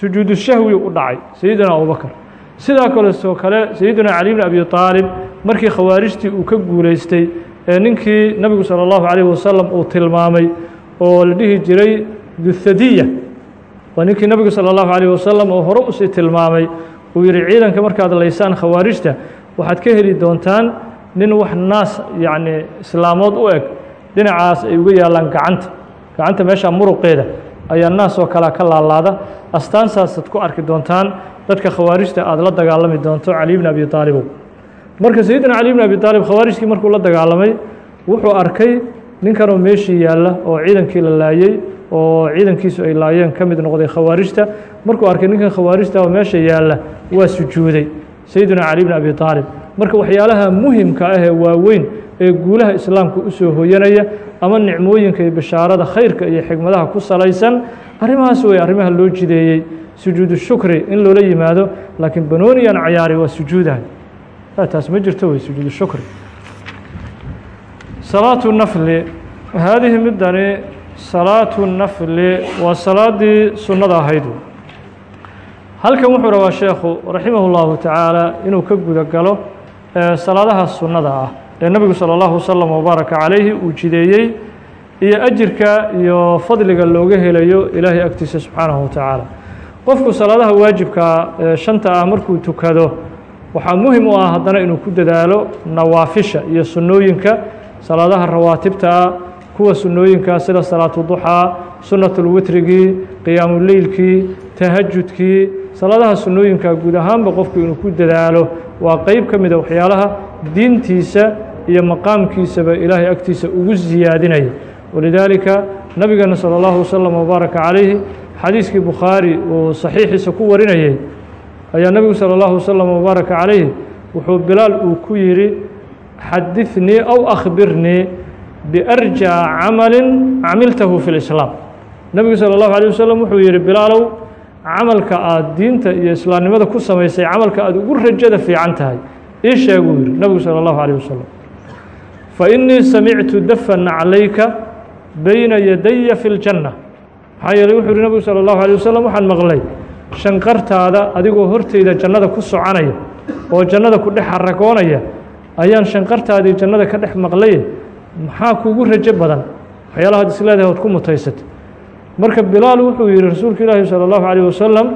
sujuudu shahwi u dhacay sayidina abubakar. Sidaa kalesoo kale sayidina cali bn abi aalib markii khawaarijtii uu ka guulaystay ninkii nabigu salى اllahu عalيه wasalam uu tilmaamay oo la dhihi jiray duthadiya waa ninkii nabigu salى اllahu عalيه wasalam oo hore usii tilmaamay uu yihi ciidanka markaad laysaan khawaarijta waxaad ka heli doontaan nin wax naas yacni islaamood u eg dhinacaas ay uga yaalaan gacanta gacanta meesha muruqeeda ayaa naas oo kalea ka laalaada astaansaasaad ku arki doontaan dadka khawaarijta aada la dagaalami doonto cali bn abi aalibow marka sayidina cali bn abi aalib khawaarijkii markuu la dagaalamay wuxuu arkay ninkanoo meeshii yaalla oo ciidankii la laayey oo ciidankiisu ay laayeen ka mid noqday khawaarijta. Markuu arkay ninkan khawaarijta oo meesha yaalla waa sujuuday sayidina cali bn abi aalib marka waxyaalaha muhimka ah ee waaweyn ee guulaha islaamka u soo hoyanaya ama nicmooyinka iyo bishaarada khayrka iyo xigmadaha ku salaysan arrimahaas wey arrimaha loo jideeyey. Sujuudu shukri in loola yimaado laakiin banooniyan cayaari waa sujuudahay taas ma jirto wey sujuudu shukri salaatu nafli haadihi midani salaatu nafli waa salaadii sunnada ahayd halkan wuxuu rabaa sheekhu raximah اllahu tacaala inuu ka guda galo salaadaha sunnada ah ee nebigu salى اllahu wasalam wabaaraka calayhi uu jideeyey iyo ajirka iyo fadliga looga helayo ilaahay agtiisa subxaanahu wa tacaala qofku salaadaha waajibkaa ee shanta ah markuu tukado waxaa muhiim u ah haddana inuu ku dadaalo nawaafisha iyo sunnooyinka salaadaha rawaatibta ah kuwa sunnooyinka sida salaatu duxaa sunnatulwitrigii qiyaamuleylkii tahajudkii salaadaha sunnooyinka guud ahaanba qofku inuu ku dadaalo waa qeyb ka mida waxyaalaha diintiisa iyo maqaamkiisaba ilaahay agtiisa ugu siyaadinaya. Walidaalika nabigeena salى اllahu wasalam wabaaraka calayhi xadiiskii bukhaari uu saxiixiisa ku warinayay ayaa nebigu salى اllahu wasalam wabaaraka calayhi wuxuu bilaal uu ku yidhi xadiثnii aw akhbirnii biarjaa camali camiltahu fi اlislaam nebigu salى اllahu alيه wasalam wuxuu yihi bilaalow camalka aad diinta iyo islaamnimada ku samaysay camalka aad ugu rajada fiican tahay ii sheeguu yihi nebigu salى اllahu alيه wasalam fainii samictu dafan calayka bayna yadaya fi اljanna maxaa yeeley wuxuu yihi nebigu salى اllahu alيه wasalam waxaan maqlay shanqartaada adigoo horteyda jannada ku soconaya oo jannada ku dhex haragoonaya ayaan shanqartaadii jannada ka dhex maqlay maxaa kugu rajo badan waxyaalahaad isleedahay ood ku mutaysatay marka bilaal wuxuu yihi rasuulka ilaahi salى اllahu عalيه wasalam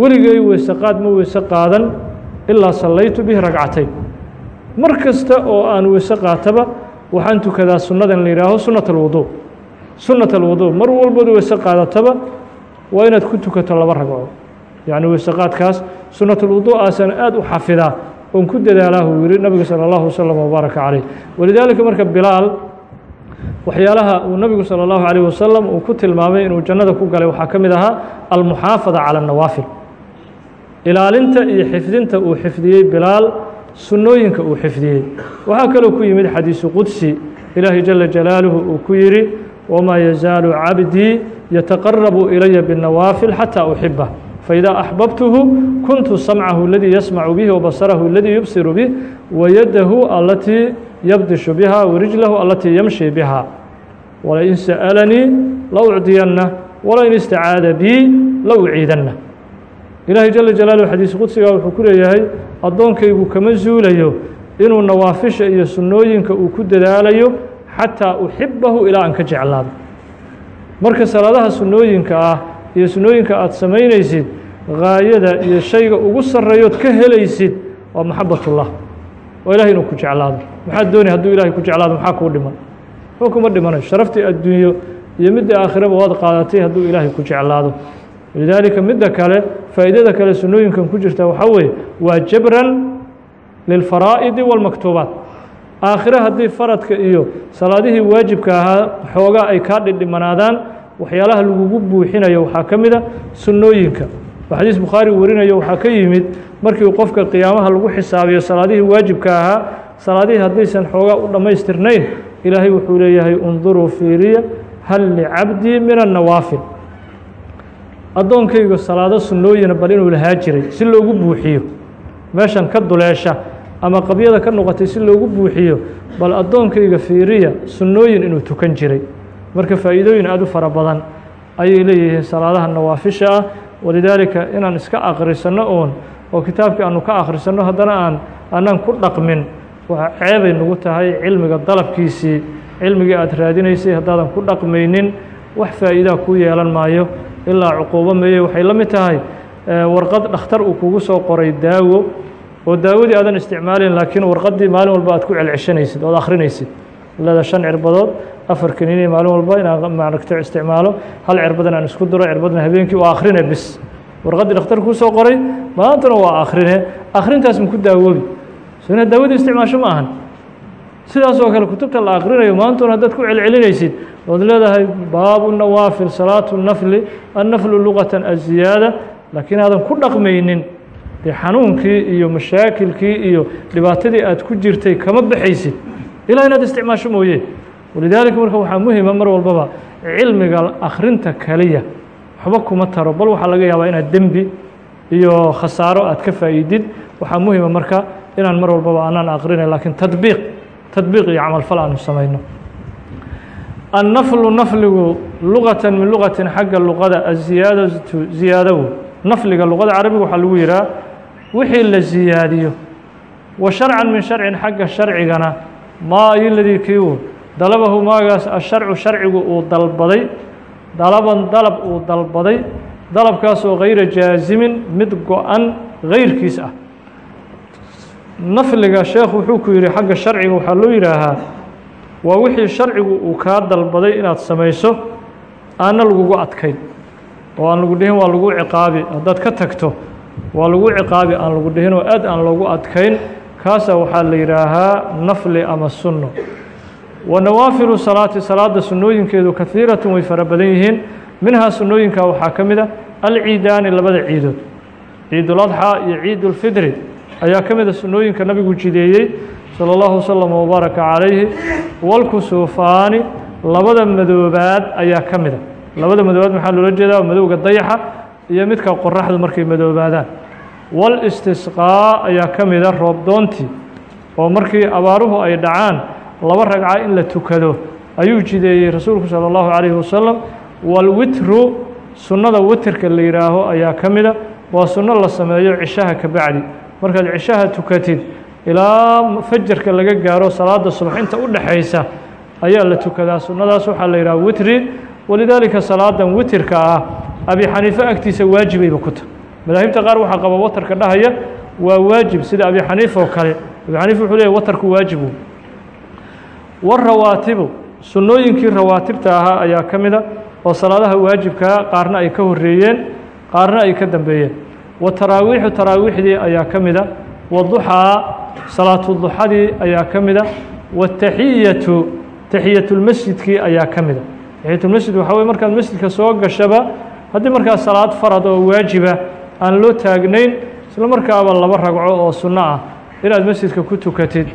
weligay weyse qaad ma weyse qaadan ilaa sallaytu bihi ragcatayn mar kasta oo aan weyse qaataba waxaan tukadaa sunnadan la yihaaho sunnat alwudu sunnat alwudu mar walbood weyse qaadataba waa inaad ku tukato laba ragco yacni weyse qaadkaas sunnat alwudu aasaan aad u xafidaa oon ku dadaalaa uu yihi nabiga salى اllahu wasalam wabaaraka calayh walidaalika marka bilaal waxyaalaha uu nabigu salى اllahu عalيه wasalam uu ku tilmaamay inuu jannada ku galay waxaa ka mid ahaa almuxaafada calى الnawaafil ilaalinta iyo xifdinta uu xifdiyey bilaal sunnooyinka uu xifdiyey waxaa kaloo ku yimid xadiisu qudsi ilaahi jala jalaaluhu uu ku yidhi wamaa yazaalu cabdii yataqarabu ilaya bالnawaafil xatى uxibah kuntu samcahu اladii yasmacu bih wabasarahu اladii yubsiru bih wayadahu alatii yabdishu biha warijlahu alatii yamshi biha walain sa'alanii la ucdiyanna walain istacaada bii la uciidanna ilaahay jala jalaaluhu xadiis qudsigaa wuxuu ku leeyahay addoonkaygu kama zuulayo inuu nawaafisha iyo sunnooyinka uu ku dadaalayo xataa uxibahu ilaa aan ka jeclaado marka salaadaha sunnooyinka ah iyo sunnooyinka aada samaynaysid gaayada iyo shayga ugu sarreeyood ka helaysid waa maxabatullah waa ilahay inuu ku jeclaado maxaad doonay hadduu ilahay ku jeclaado maxaa kuu dhiman? Waxba kuma dhimanayo sharaftii adduunyo iyo midda aakhiraba waad qaadatay hadduu ilaahay ku jeclaado lidaalika midda kale faa'iidada kale sunnooyinkan ku jirta waxaa weeye waa jabran lilfaraa'idi wاlmaktuubaat aakhire haddii faradka iyo salaadihii waajibka ahaa xoogaa ay kaa dhidhimanaadaan waxyaalaha lagugu buuxinayo waxaa ka mid a sunnooyinka. oo xadiis bukhaari warinayo waxaa ka yimid markii qofka qiyaamaha lagu xisaabiyo salaadihii waajibka ahaa salaadihii haddaysan xoogaa u dhammaystirnayn ilaahay wuxuu leeyahay unduruu fiiriya hal licabdii min annawaafil addoonkaygu salaado sunnooyina bal inuu lahaa jiray si loogu buuxiyo meeshan ka duleesha ama qabyada ka noqotay si loogu buuxiyo bal addoonkayga fiiriya sunnooyin inuu tukan jiray. Marka faa'iidooyin aada u fara badan ayay leeyihiin salaadaha nawaafisha ah walidaalika inaan iska akhrisanno oon oo kitaabkii aanu ka akhrisanno haddana aan aanaan ku dhaqmin waa ceebay nagu tahay cilmiga dalabkiisii. Cilmigii aada raadinaysay haddaadan ku dhaqmaynin wax faa'iidaa kuu yeelan maayo ilaa cuquubo meeye waxay la mid tahay warqad dhakhtar uu kugu soo qoray daawo oo daawadii aadan isticmaalayn laakiin warqaddii maalin walba aad ku celceshanaysid ood akhrinaysid. Leeda shan cirbadood afar kaniini maalin walba inaan maaragto isticmaalo. Hal cirbadan aan isku diro cirbadna habeenkii waa akhrine bis. Warqaddii dhakhtar kuu soo qoray maantana waa akhrine akhrintaas maku daawoobi. So inaad isticmaasho ma ahan. Sidaas oo kale kutubta la akhrinayo maantuna haddaad ku celcelinaysid ood leedahay baabu nawaafil salaatu nafli annaflu luqatan aziyaada. Laakiin aadan ku dhaqmaynin dee xanuunkii iyo mashaakilkii iyo dhibaatadii aad ku jirtay kama baxaysid. Ilaa inaad isticmaasho mooye walidaalika marka waxaa muhima mar walbaba cilmiga akhrinta kaliya waxba kuma taro bal waxaa laga yaabaa inaad dembi iyo khasaaro aad ka faa'iidid. Waxaa muhima marka inaan mar walbaba aanaan akrinay laakiin tadbiiq tadbiiq iyo camalfal aanu samayno. Annaflu nafligu luqatan min luqatin xagga luqada aziyaadatu ziyaadow nafliga luqada carabiga waxaa lagu yihaha wixii la ziyaadiyo. Wa sharcan min sharcin xagga sharcigana maa iladii kiiwu dalabahu maagaas asharcu sharcigu uu dalbaday dalaban dalab uu dalbaday dalabkaasoo gayra jaasimin mid go-an gayrkiis ah. Nafliga sheekhu wuxuu ku yihi xagga sharciga waxaa loo yidhaahaa waa wixii sharcigu uu kaa dalbaday inaad samayso aanna lagugu adkayn. Oo aan lagu dhihin waa lagu ciqaabi. Haddaad ka tagto waa lagu ciqaabi aan lagu dhihin oo aad aan loogu adkayn. Kaasa waxaa la yidhaahaa nafli ama sunno wanawaafilu salaati salaada sunnooyinkeedu kahiiratan way fara badan yihiin. Minhaa sunnooyinka waxaa ka mid a alciidaani labada ciidood. Ciiduladxaa iyo ciidulfidri ayaa ka mida ah sunnooyinka nabigu jideeyey sala allahu wasalam wabaaraka calayhi. Walkusuufaani labada madoobaad ayaa ka mida ah. labada madoobaad maxaa loola jeedaa? Madowga dayaxa iyo midka qoraxdu markay madoobaadaan. Walistisqaa ayaa ka mida roobdoontii oo markii abaaruhu ay dhacaan laba ragca in la tukado. Ayuu jideeyey rasuulku salى اllahu calayhi wasalam walwitru sunnada witrka la yihaaho ayaa ka mida. Waa sunno la sameeyo cishaha ka bacdi. Markaad cishaha tukatid ilaa fajarka laga gaaro salaada subax inta u dhexaysa ayaa la tukadaa. Sunnadaas waxaa la yidhaha witri. Walidaalika salaadan witirka ah abi xaniife agtiisa waajibayba ku tahay madaahibta qaar waxaa qaba watarka dhahaya waa waajib sida abi xaniifa oo kale. Abi xaniifa wuxuu leeyahy watarku waajibu warawaatibu sunnooyinkii rawaatibta ahaa ayaa ka mida oo salaadaha waajibkaa qaarna ay ka horeeyeen qaarna ay ka dambeeyeen wa taraawiixu taraawiixdii ayaa ka mida waduxaa salaatu duxadii ayaa ka mida wataxiyatu taxiyatulmasjidkii ayaa ka mida taxiyatulmasjid waxaa weye markaad masjidka soo gashaba haddii markaa salaad farad oo waajiba aan loo taagnayn isla markaaba laba ragco oo sunno ah inaad masjidka ku tukatid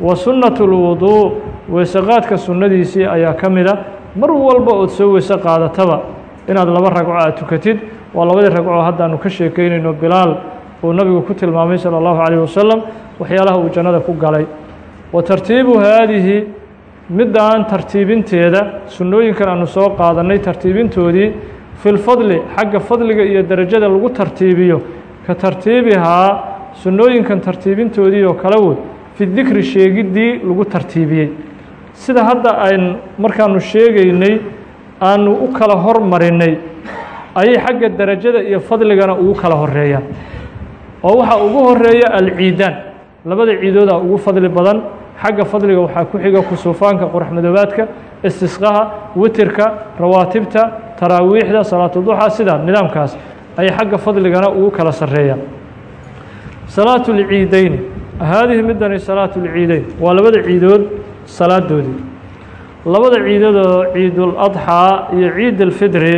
wa sunnatu lwuduu weeseqaadka sunnadiisii ayaa ka mida mar walba ood soo weyse qaadataba inaad laba ragco aad tukatid waa labadii ragco haddaanu ka sheekeynayno bilaal uu nabigu ku tilmaamay salى اllahu عalيه wasalam waxyaalaha uu jannada ku galay wa tartiibu haadihi midaan tartiibinteeda sunnooyinkan aanu soo qaadannay tartiibintoodii fi lfadli xagga fadliga iyo derajada lagu tartiibiyo ka tartiibihaa sunnooyinkan tartiibintoodii oo kale wey fi dikri sheegiddii lagu tartiibiyey sida hadda ayn markaanu sheegaynay aanu u kala hormarinay ayay xagga derajada iyo fadligana ugu kala horeeyaan oo waxaa ugu horreeya alciidaan labada ciidooda ugu fadli badan. Xagga fadliga waxaa ku xiga kusuufaanka qoraxmadoobaadka istisqaha witirka rawaatibta taraawiixda salaatuduxa sida nidaamkaas ayay xagga fadligana ugu kala sareeyaan salaatu lciideyni haadihi midani salaatu lciideyn waa labada ciidood salaadoodii labada ciidadoo ciidul adxaa iyo ciidalfidri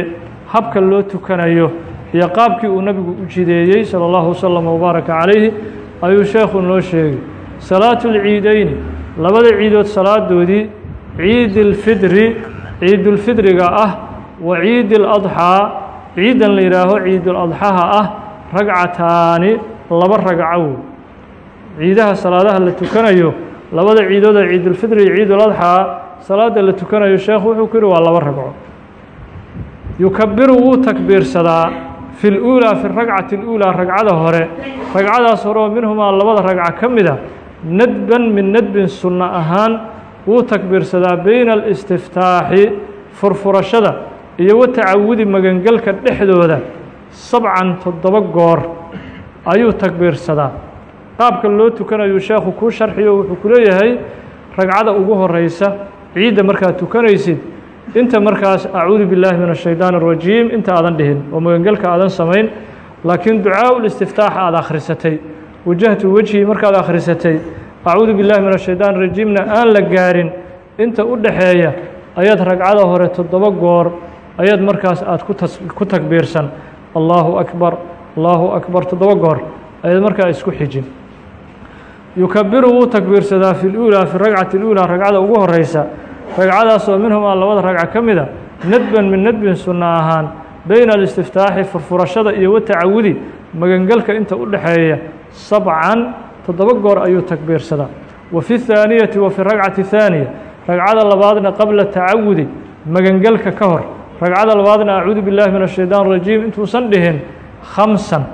habka loo tukanayo iyo qaabkii uu nebigu u jideeyey sala allahu wasalam wbaaraka calayhi ayuu sheekhu noo sheegay. Salaatulciideyni labada ciidood salaadoodii ciidilfidri ciidulfidriga ah wa ciidiladxaa ciidan la yidhaaho ciiduladxaha ah ragcataani laba ragco ciidaha salaadaha la tukanayo labada ciidood ee ciidulfitr iyo ciiduladxaa salaada la tukanayo sheekhu wuxuu ku yihi waa laba ragco. Yukabiru wuu takbiirsadaa fi luulaa fi ragcati اluulaa ragcada hore. Ragcadaas hore oo minhumaa labada ragca ka mida ah, nadban min nadbin sunno ahaan wuu takbiirsadaa bayna alistiftaaxi furfurashada iyo wa tacawudi magangelka dhexdooda sabcan toddoba goor ayuu takbiirsadaa qaabka loo tukanayuu sheekhu kuu sharxiyo wuxuu ku leeyahay ragcada ugu horeysa ciidda markaad tukanaysid inta markaas acuudu billaahi min ashaytaan arajiim inta aadan dhihin oo magangelka aadan samayn laakiin ducaa listiftaax aada akhrisatay wajahtu wejhi markaad akhrisatay acuudu billahi min ashaytaan arajiimna aan la gaarin inta u dhaxeeya ayaad ragcada hore toddoba goor ayaad markaas aad ku takbiirsan allaahu akbar allaahu akbar toddoba goor ayaad markaa isku xijin yukabiru wuu takbiirsadaa fi luulaa fi ragcati اluulaa ragcada ugu horeysa ragcadaasoo minhumaa labada ragca ka mida nadban min nadbin sunno ahaan beyna alistiftaaxi furfurashada iyo wa tacawudi magangelka inta u dhexeeya sabcan toddoba goor ayuu takbiirsadaa. Wa fi اthaaniyati wa fi ragcati thaaniya ragcada labaadna qabla tacawudi magangelka ka hor. Ragcada labaadna acuudu billahi min ashaytaan rajiim intuusan dhihin khamsan.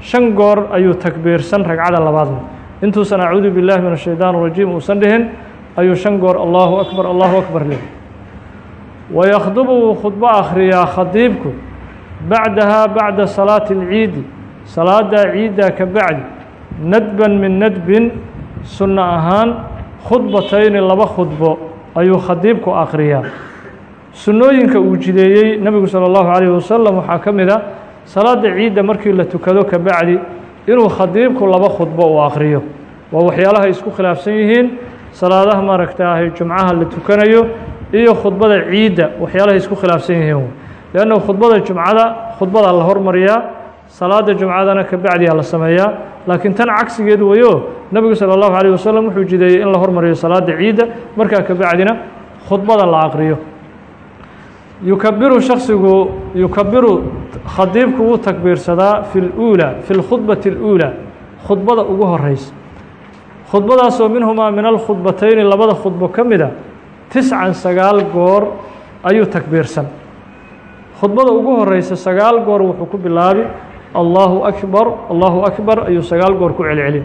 Shan goor ayuu takbiirsan ragcada labaadna intuusan acuudu billahi min ashaytaan rajiim uusan dhihin ayuu shan goor allahu akbar allahu akbar leh wayakhdubu wuu khudbo akhriyaa khadiibku bacdahaa bacda salaati اlciidi salaaddaa ciiddaa ka bacdi nadban min nadbin sunno ahaan khudbatayni laba khudbo ayuu khadiibku akhriyaa sunnooyinka uu jideeyey nebigu salى اllahu calayh wasalam waxaa ka mid a salaadda ciidda markii la tukado ka bacdi inuu khadiibku laba khudbo uu akhriyo. Waa waxyaalaha isku khilaafsan yihiin salaadaha maaragtaah jumcaha la tukanayo iyo khudbada ciidda waxyaalaha isku khilaafsan yihiin. Leanna khudbada jumcada khudbadaa la hormariyaa salaada jumcadana ka bacdiyaa la sameeyaa. Laakiin tan cagsigeed weyo nebigu sala allahu calayh wasalam wuxuu jideeyey in la hormariyo salaada ciidda. Markaa ka bacdina khudbada la aqriyo yukabiru shaksigu yukabiru khadiibku wuu takbiirsadaa fi luulaa fi lkhudbati اluulaa khudbada ugu horeysa khudbadaasoo minhumaa min alkhudbatayni labada khudbo ka mida tiscan sagaal goor ayuu takbiirsan. Khudbada ugu horeysa sagaal goor wuxuu ku bilaabi allahu akbar allahu akbar ayuu sagaal goor ku celcelin.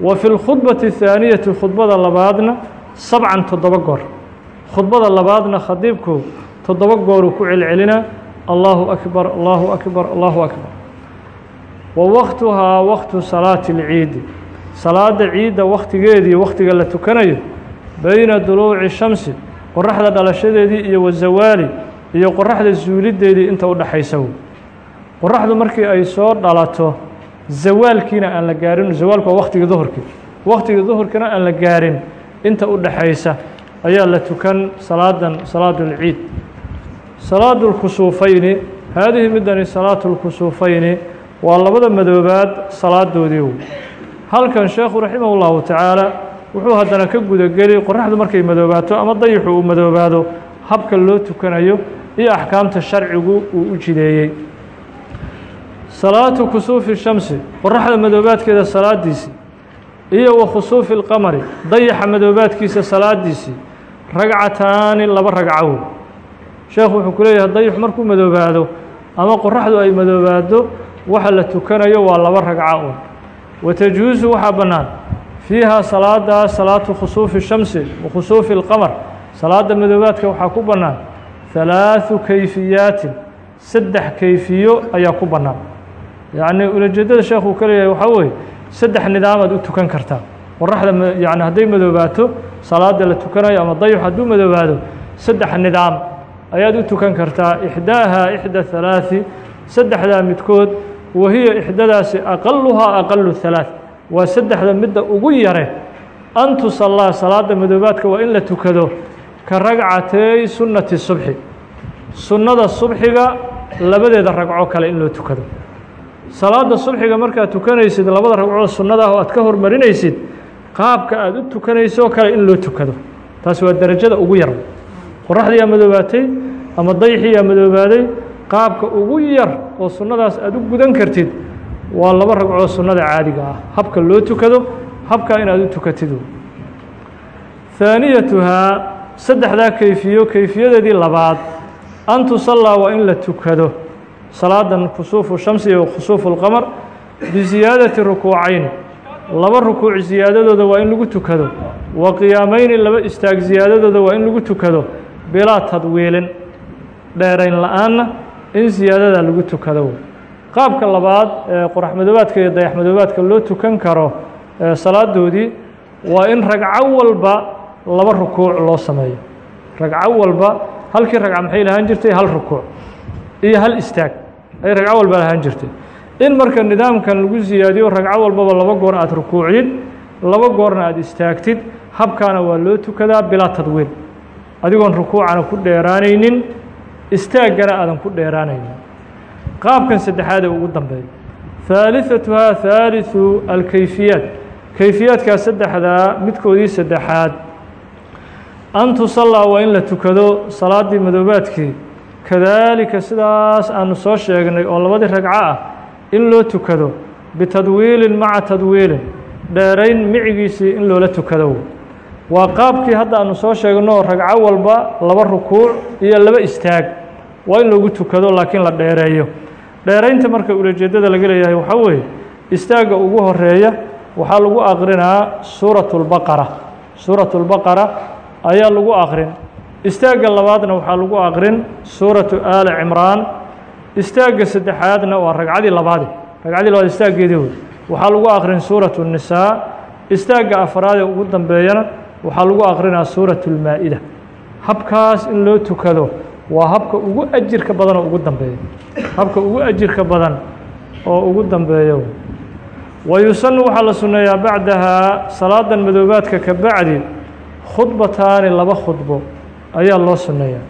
Wa fi lkhudbati اhaaniyati khudbada labaadna sabcan toddoba goor. Khudbada labaadna khadiibku toddoba gooruu ku celcelina allahu akbar allahu akbar allahu akbar. Wa waktuhaa waktu salaati اlciidi salaada ciidda wakhtigeedii wakhtiga la tukanayo beyna duluuci shamsi qoraxda dhalashadeedii iyo wazawaali iyo qoraxda zuuliddeedii inta u dhexaysa wey qoraxdu markii ay soo dhalato zawaalkiina aan la gaarin zawaalku waa waktigii duhurkii waktigii duhurkiina aan la gaarin inta u dhexaysa ayaa la tukan salaadan salaadu اlciid salaadu اlkusuufayni haadihi midani salaatu اlkusuufayni waa labada madoobaad salaadoodii wey halkan sheekhu raximah اllahu tacaala wuxuu haddana ka gudageli qoraxdu markay madoobaato ama dayixu uu madoobaado habka loo tukanayo iyo axkaamta sharcigu uu u jideeyey salaatu kusuufi shamsi qoraxda madoobaadkeeda salaadiisii iyo wa khusuufi اlqamari dayaxa madoobaadkiisa salaadiisii ragcataani laba ragcow sheekhu wuxuu ku leeyahay dayixu markuu madoobaado ama qoraxdu ay madoobaado waxa la tukanayo waa laba ragca un watajuusu waxaa bannaan fiiha salaada salaatu khusuufi shamsi wa khusuufi اlqamar salaada madoobaadka waxaa ku bannaan halaaثu kayfiyaatin saddex kayfiyo ayaa ku bannaan. Yacni ulajeedada sheekh uu ka leeyahay waxaa weeye saddex nidaamaad u tukan kartaa. Qoraxda yani hadday madoobaato salaada la tukanayo ama dayux hadduu madoobaado saddex nidaam ayaad u tukan kartaa ixdaaha ixda halaaثi saddexdaa midkood wahiya ixdadaasi aqaluhaa aqalu halaaث waa saddexda midda ugu yare. An tusallaa salaada madoobaadka waa in la tukado ka ragcatay sunnati subxi sunnada subxiga labadeeda ragco kale in loo tukado. Salaada subxiga markaad tukanaysid labada ragcood sunnada ah oo aad ka hormarinaysid qaabka aada u tukanayso kale in loo tukado. Taasi waa derajada ugu yar qoraxdiiyaa madoobaatay ama dayxiyaa madoobaaday qaabka ugu yar oo sunnadaas aada u gudan kartid waa laba ragcood sunnada caadiga ah. Habka loo tukado habkaa inaad u tukatid haaniyatuhaa saddexdaa kayfiyo kayfiyadeedii labaad an tusallaa waa in la tukado. Salaadan kusuufu shamsi iyo khusuufu اlqamar bisiyaadati rukuucayn. Laba rukuuc siyaadadooda waa in lagu tukado. Wa qiyaamayni laba istaag siyaadadooda waa in lagu tukado bilaa tadwiilin dheerayn la'aanna in siyaadada lagu tukado. Qaabka labaad ee qoraxmadoobaadka iyo dayaxmadoobaadka loo tukan karo salaadoodii waa in ragco walba laba rukuuc loo sameeyo. Ragco walba halkii ragca maxay lahaan jirtay? Hal rukuuc. Iyo hal istaag. Ay ragco walba lahaan jirtay. In marka nidaamkan lagu siyaadiyo ragco walbaba laba goor aad rukuucdid laba goorna aad istaagtid habkaana waa loo tukadaa bilaa tadwiil adigoon rukuucana ku dheeraanaynin istaaggana aadan ku dheeraanaynin. Qaabkan saddexaad ee ugu dambeeya. Haaliثatuhaa haaliثu alkayfiyaat. Kayfiyaadkaa saddexdaa midkoodii saddexaad. An tusallaa waa in la tukado salaaddii madoobaadkii. Kadaalika sidaas aanu soo sheegnay oo labadii ragco ah in loo tukado. Bitadwiilin maca tadwiilin. Dheerayn micigiisii in loola tukado waa qaabkii hadda aanu soo sheegno ragco walba laba rukuuc iyo laba istaag. Waa in lagu tukado laakiin la dheereeyo. Dheeraynta marka ulajeeddada laga leeyahay waxaa weeye istaagga ugu horreeya waxaa lagu aqrinaa suuratulbaqara suuratulbaqara ayaa lagu aqrin istaagga labaadna waxaa lagu aqrin suuratu aali cimraan. Istaagga saddexaadna waa ragcadii labaadi. Ragcadii labaad istaaggeedii wey waxaa lagu aqrin suuratu nisaa. Istaagga afraadee ugu dambeeyana waxaa lagu aqrinaa suuratu اlmaa-ida habkaas in loo tukado waa habka ugu ajirka badan oo ugu dambeeya. Habka ugu ajirka badan oo ugu dambeeya wa yusanu waxaa la sunneeyaa bacdahaa salaadan madoobaadka ka bacdi khudbataani laba khudbo ayaa loo sunneeyaa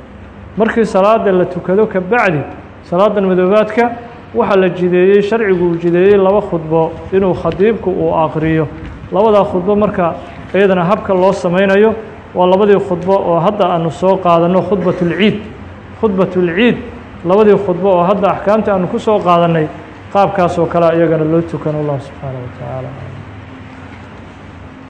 markii salaada la tukado ka bacdi salaadan madoobaadka waxaa la jideeyey sharcigu uu jideeyey laba khudbo inuu khadiibku uu aqriyo labadaa khudbo marka iyadana habka loo samaynayo waa labadii khudbo oo hadda aanu soo qaadanno khudbatulciid khudbatulciid labadii khudbo oo hadda axkaamta aanu ku soo qaadannay qaabkaas oo kale iyagana loo tukano allah subxaanaه wa tacaala